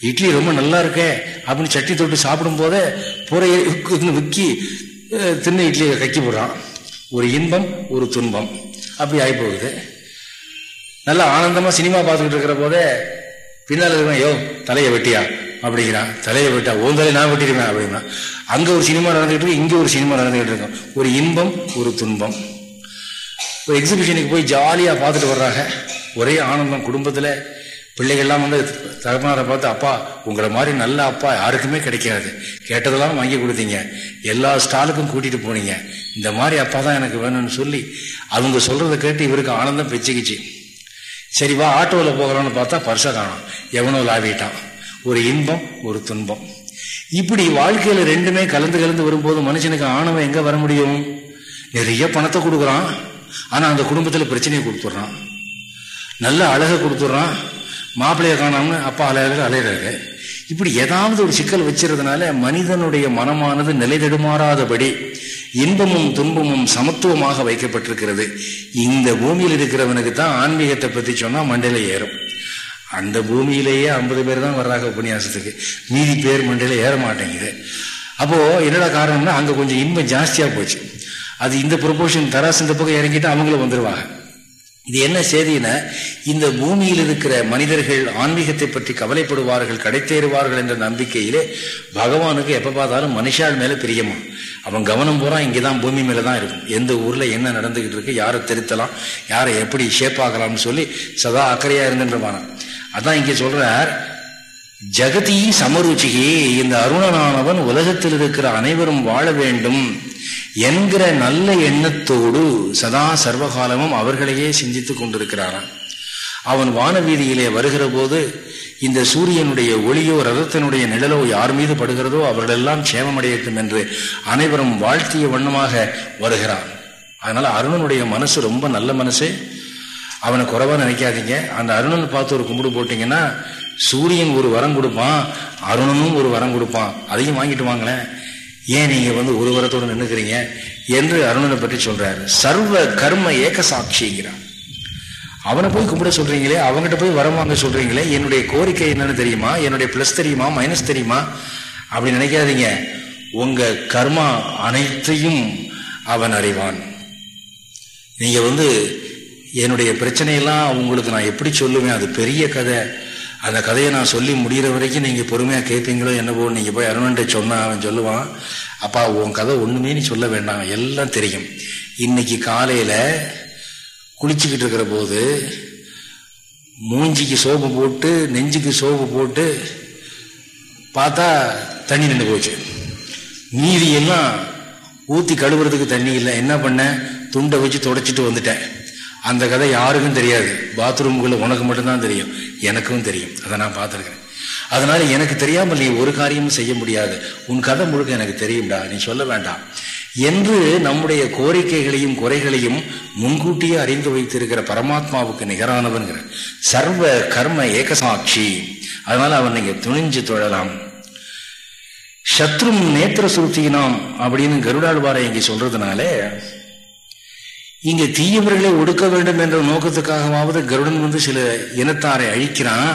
இட்லி ரொம்ப நல்லா இருக்கே அப்படின்னு சட்டி தொட்டு சாப்பிடும் போதே புறையை விக்கி தின்ன இட்லியை கக்கி போடுறான். ஒரு இன்பம் ஒரு துன்பம். அப்படி ஆகி போகுது நல்லா ஆனந்தமாக சினிமா பார்த்துக்கிட்டு இருக்கிற போதே பின்னால் இருக்கான் யோ தலையை வெட்டியா? அப்படிங்கிறான். தலையை வெட்டா ஓன் தலையை நான் வெட்டிடுவேன் அப்படின்னா அங்கே ஒரு சினிமா நடந்துகிட்டு இருக்கு இங்கே ஒரு சினிமா நடந்துகிட்டு இருக்கும் ஒரு இன்பம் ஒரு துன்பம். ஒரு எக்ஸிபிஷனுக்கு போய் ஜாலியாக பார்த்துட்டு வர்றாங்க. ஒரே ஆனந்தம் குடும்பத்தில் பிள்ளைகள்லாம் வந்து தகப்பனாரை பார்த்து அப்பா உங்களை மாதிரி நல்ல அப்பா யாருக்குமே கிடைக்காது. கேட்டதெல்லாம் வாங்கி கொடுத்தீங்க. எல்லா ஸ்டாலுக்கும் கூட்டிட்டு போனீங்க. இந்த மாதிரி அப்பா தான் எனக்கு வேணும்னு சொல்லி அவங்க சொல்றதை கேட்டு இவருக்கு ஆனந்தம் பெச்சுக்கிச்சு சரி வா ஆட்டோவில் போகிறோன்னு பார்த்தா பர்சை காணும் எவனோ லாவிட்டான். ஒரு இன்பம் ஒரு துன்பம். இப்படி வாழ்க்கையில் ரெண்டுமே கலந்து கலந்து வரும்போது மனுஷனுக்கு ஆணவம் எங்கே வர முடியும்? நிறைய பணத்தை கொடுக்குறான். ஆனால் அந்த குடும்பத்தில் பிரச்சனையை கொடுத்துட்றான். நல்ல அழகை கொடுத்துட்றான். மாப்பிள்ளைய காணாம அப்பா அலையிற அலையிறாரு. இப்படி ஏதாவது ஒரு சிக்கல் வச்சிருந்தனால மனிதனுடைய மனமானது நிலை தடுமாறாதபடி இன்பமும் துன்பமும் சமத்துவமாக வைக்கப்பட்டிருக்கிறது. இந்த பூமியில் இருக்கிறவனுக்கு தான் ஆன்மீகத்தை பற்றி சொன்னால் மண்டையில ஏறும். அந்த பூமியிலேயே ஐம்பது பேர் தான் வர்றாங்க உபன்யாசத்துக்கு. மீதி பேர் மண்டையில் ஏற மாட்டேங்குது. அப்போது என்னடா காரணம்னா அங்கே கொஞ்சம் இன்பம் ஜாஸ்தியாக போச்சு. அது இந்த ப்ரொபோஷன் தராசு இந்த பக்கம் இறங்கிட்டு அவங்களும் வந்துடுவாங்க இது என்ன செய்தினா இந்த பூமியில் இருக்கிற மனிதர்கள் ஆன்மீகத்தை பற்றி கவலைப்படுவார்கள் கடைத்தேறுவார்கள் என்ற நம்பிக்கையிலே பகவானுக்கு எப்போ பார்த்தாலும் மனுஷால் மேலே பிரியமா? அவன் கவனம் பூரா இங்கதான் பூமி மேலே தான் இருக்கும். எந்த ஊரில் என்ன நடந்துகிட்டு இருக்கு யாரை திருத்தலாம் யாரை எப்படி ஷேப் ஆகலாம்னு சொல்லி சதா அக்கறையாக இருந்துன்றவானான் அதான் இங்கே சொல்கிறார் ஜகதி சமருச்சிகி இந்த அருணனானவன் உலகத்தில் இருக்கிற அனைவரும் வாழ வேண்டும் என்கிற நல்ல எண்ணத்தோடு சதா சர்வகாலமும் அவர்களையே சிந்தித்துக் கொண்டிருக்கிறாராம். அவன் வானவீதியிலே வருகிற போது இந்த சூரியனுடைய ஒளியோ ரதத்தினுடைய நிழலோ யார் மீது படுகிறதோ அவர்களெல்லாம் சேமமடையட்டும் என்று அனைவரும் வாழ்த்திய வண்ணமாக வருகிறான். அதனால அருணனுடைய மனசு ரொம்ப நல்ல மனசு. அவனை குறைவா நினைக்காதீங்க. அந்த அருணன் பார்த்து ஒரு கும்பிடு போட்டீங்கன்னா சூரியன் ஒரு வரம் கொடுப்பான் அருணனும் ஒரு வரம் கொடுப்பான் அதையும் வாங்கிட்டு வாங்களேன். ஏன் நீங்க வந்து ஒரு வரத்தோடு நின்றுக்கிறீங்க என்று அருணனை பற்றி சொல்றாரு. சர்வ கர்ம ஏக சாட்சிங்கிறான் அவனை போய் கும்பிட சொல்றீங்களே அவங்ககிட்ட போய் வரம் வாங்க சொல்றீங்களே என்னுடைய கோரிக்கை என்னன்னு தெரியுமா? என்னுடைய பிளஸ் தெரியுமா? மைனஸ் தெரியுமா? அப்படி நினைக்காதீங்க. உங்க கர்மா அனைத்தையும் அவன் அறிவான். நீங்க வந்து என்னுடைய பிரச்சனையெல்லாம் உங்களுக்கு நான் எப்படி சொல்லுவேன்? அது பெரிய கதை. அந்த கதையை நான் சொல்லி முடிகிற வரைக்கும் நீங்கள் பொறுமையாக கேட்பீங்களோ என்னவோ நீங்கள் போய் அருணன்ட்ட சொன்னால் அவன் சொல்லுவான் அப்பா உன் கதை ஒன்றுமே நீ சொல்ல வேண்டாம் எல்லாம் தெரியும். இன்னைக்கு காலையில் குளிச்சுக்கிட்டு இருக்கிற போது மூஞ்சிக்கு சோப்பு போட்டு நெஞ்சுக்கு சோப்பு போட்டு பார்த்தா தண்ணி நின்று போச்சு. மீதியெல்லாம் ஊற்றி கழுவுறதுக்கு தண்ணி இல்லை. என்ன பண்ணேன் துண்டை வச்சு தொடச்சிட்டு வந்துட்டேன். அந்த கதை யாருக்கும் தெரியாது. பாத்ரூம்குள்ள உனக்கு மட்டும்தான் தெரியும். எனக்கும் தெரியும். அதை நான் பார்த்துருக்கிறேன். அதனால எனக்கு தெரியாமல் நீ ஒரு காரியமும் செய்ய முடியாது. உன் கதை முழுக்க எனக்கு தெரியும்டா. நீ சொல்ல வேண்டாம். என்று நம்முடைய கோரிக்கைகளையும் குறைகளையும் முன்கூட்டியே அறிந்து வைத்திருக்கிற பரமாத்மாவுக்கு நிகரானவன்கிற சர்வ கர்ம ஏகசாட்சி. அதனால அவன் நீங்க துணிஞ்சு தொழலாம். சத்ரும் நேத்திர சுருத்தினாம் அப்படின்னு கருடாழ்வாரை இங்கே சொல்றதுனாலே இங்கே தீயவர்களை ஒடுக்க வேண்டும் என்ற நோக்கத்துக்காகவாவது கருடன் வந்து சில இனத்தாரை அழிக்கிறான்.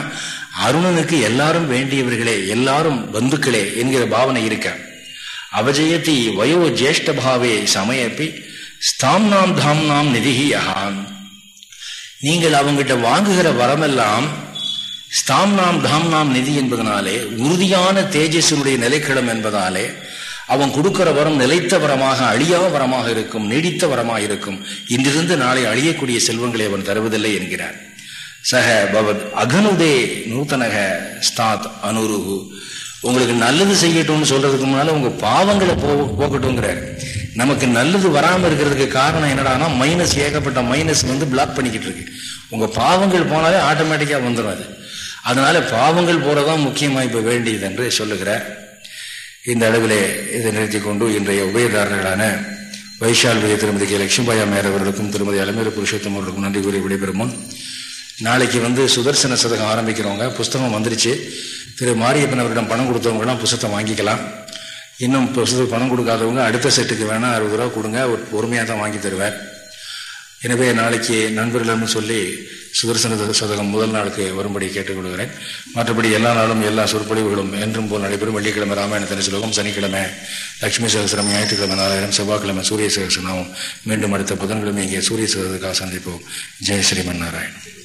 அருணனுக்கு எல்லாரும் வேண்டியவர்களே எல்லாரும் பந்துக்களே என்கிற பாவனை இருக்க. அவஜயத்தி வயோ ஜேஷ்ட பாவே சமயப்பி ஸ்தாம் நாம் தாம் நாம் நிதிகி நீங்கள் அவங்கிட்ட வாங்குகிற வரமெல்லாம் ஸ்தாம் நாம் தாம் நாம் நிதி என்பதனாலே உறுதியான தேஜஸினுடைய நிலைக்களம் என்பதாலே அவன் கொடுக்கிற வரம் நிலைத்த வரமாக அழியா வரமாக இருக்கும் நீடித்த வரமாக இருக்கும். இன்றிருந்து நாளை அழியக்கூடிய செல்வங்களை அவன் தருவதில்லை என்கிறார். சக பவத் அகனுதே நூத்தனக ஸ்தாத் அனுருகு. உங்களுக்கு நல்லது செய்யட்டும்னு சொல்றதுக்கு முன்னால உங்க பாவங்களை போ போக்கட்டும்ங்கிறார். நமக்கு நல்லது வராம இருக்கிறதுக்கு காரணம் என்னடானா மைனஸ் ஏகப்பட்ட மைனஸ் வந்து பிளாக் பண்ணிக்கிட்டு இருக்கு. உங்க பாவங்கள் போனாலே ஆட்டோமேட்டிக்கா வந்துடும் அது. அதனால பாவங்கள் போறதான் முக்கியமா இப்ப வேண்டியது என்று சொல்லுகிறார். இந்த அளவிலே இதை நிறுத்தி கொண்டு இன்றைய உபயதாரர்களான வைஷால் விஜய திருமதி கே. லட்சுமிபாயா அம்மையார் அவர்களுக்கும் திருமதி அலமேறு புருஷோத்தம் அவர்களுக்கும் நன்றி கூறி விடைபெறும் நாளைக்கு வந்து சுதர்சன சதகம் ஆரம்பிக்கிறவங்க புஸ்தகம் வந்துருச்சு. திரு. மாரியப்பன் அவரிடம் பணம் கொடுத்தவங்களாம் புஸ்தகம் வாங்கிக்கலாம். இன்னும் புஸ்தகம் பணம் கொடுக்காதவங்க அடுத்த செட்டுக்கு வேணால் அறுபது ரூபா கொடுங்க ஒரு பொறுமையாக தான் வாங்கி தருவார். எனவே நாளைக்கு நண்பர்களும் சொல்லி சுதர்சன சதகம் முதல் நாளுக்கு வரும்படி கேட்டுக்கொள்கிறேன். மற்றபடி எல்லா நாளும் எல்லா சொற்பொழிவுகளும் என்றும் போல் நடைபெறும் வெள்ளிக்கிழமை ராமாயண தனி சனிக்கிழமை லட்சுமி சகசிரம் ஞாயிற்றுக்கிழமை நாலாயிரம் செவ்வாய்க்கிழமை சூரிய சகசிரநாமம் மீண்டும் அடுத்த புதன்கிழமை இங்கே சூரிய சகசுக்காக சந்திப்போம். ஜெய் ஸ்ரீமன் நாராயணன்.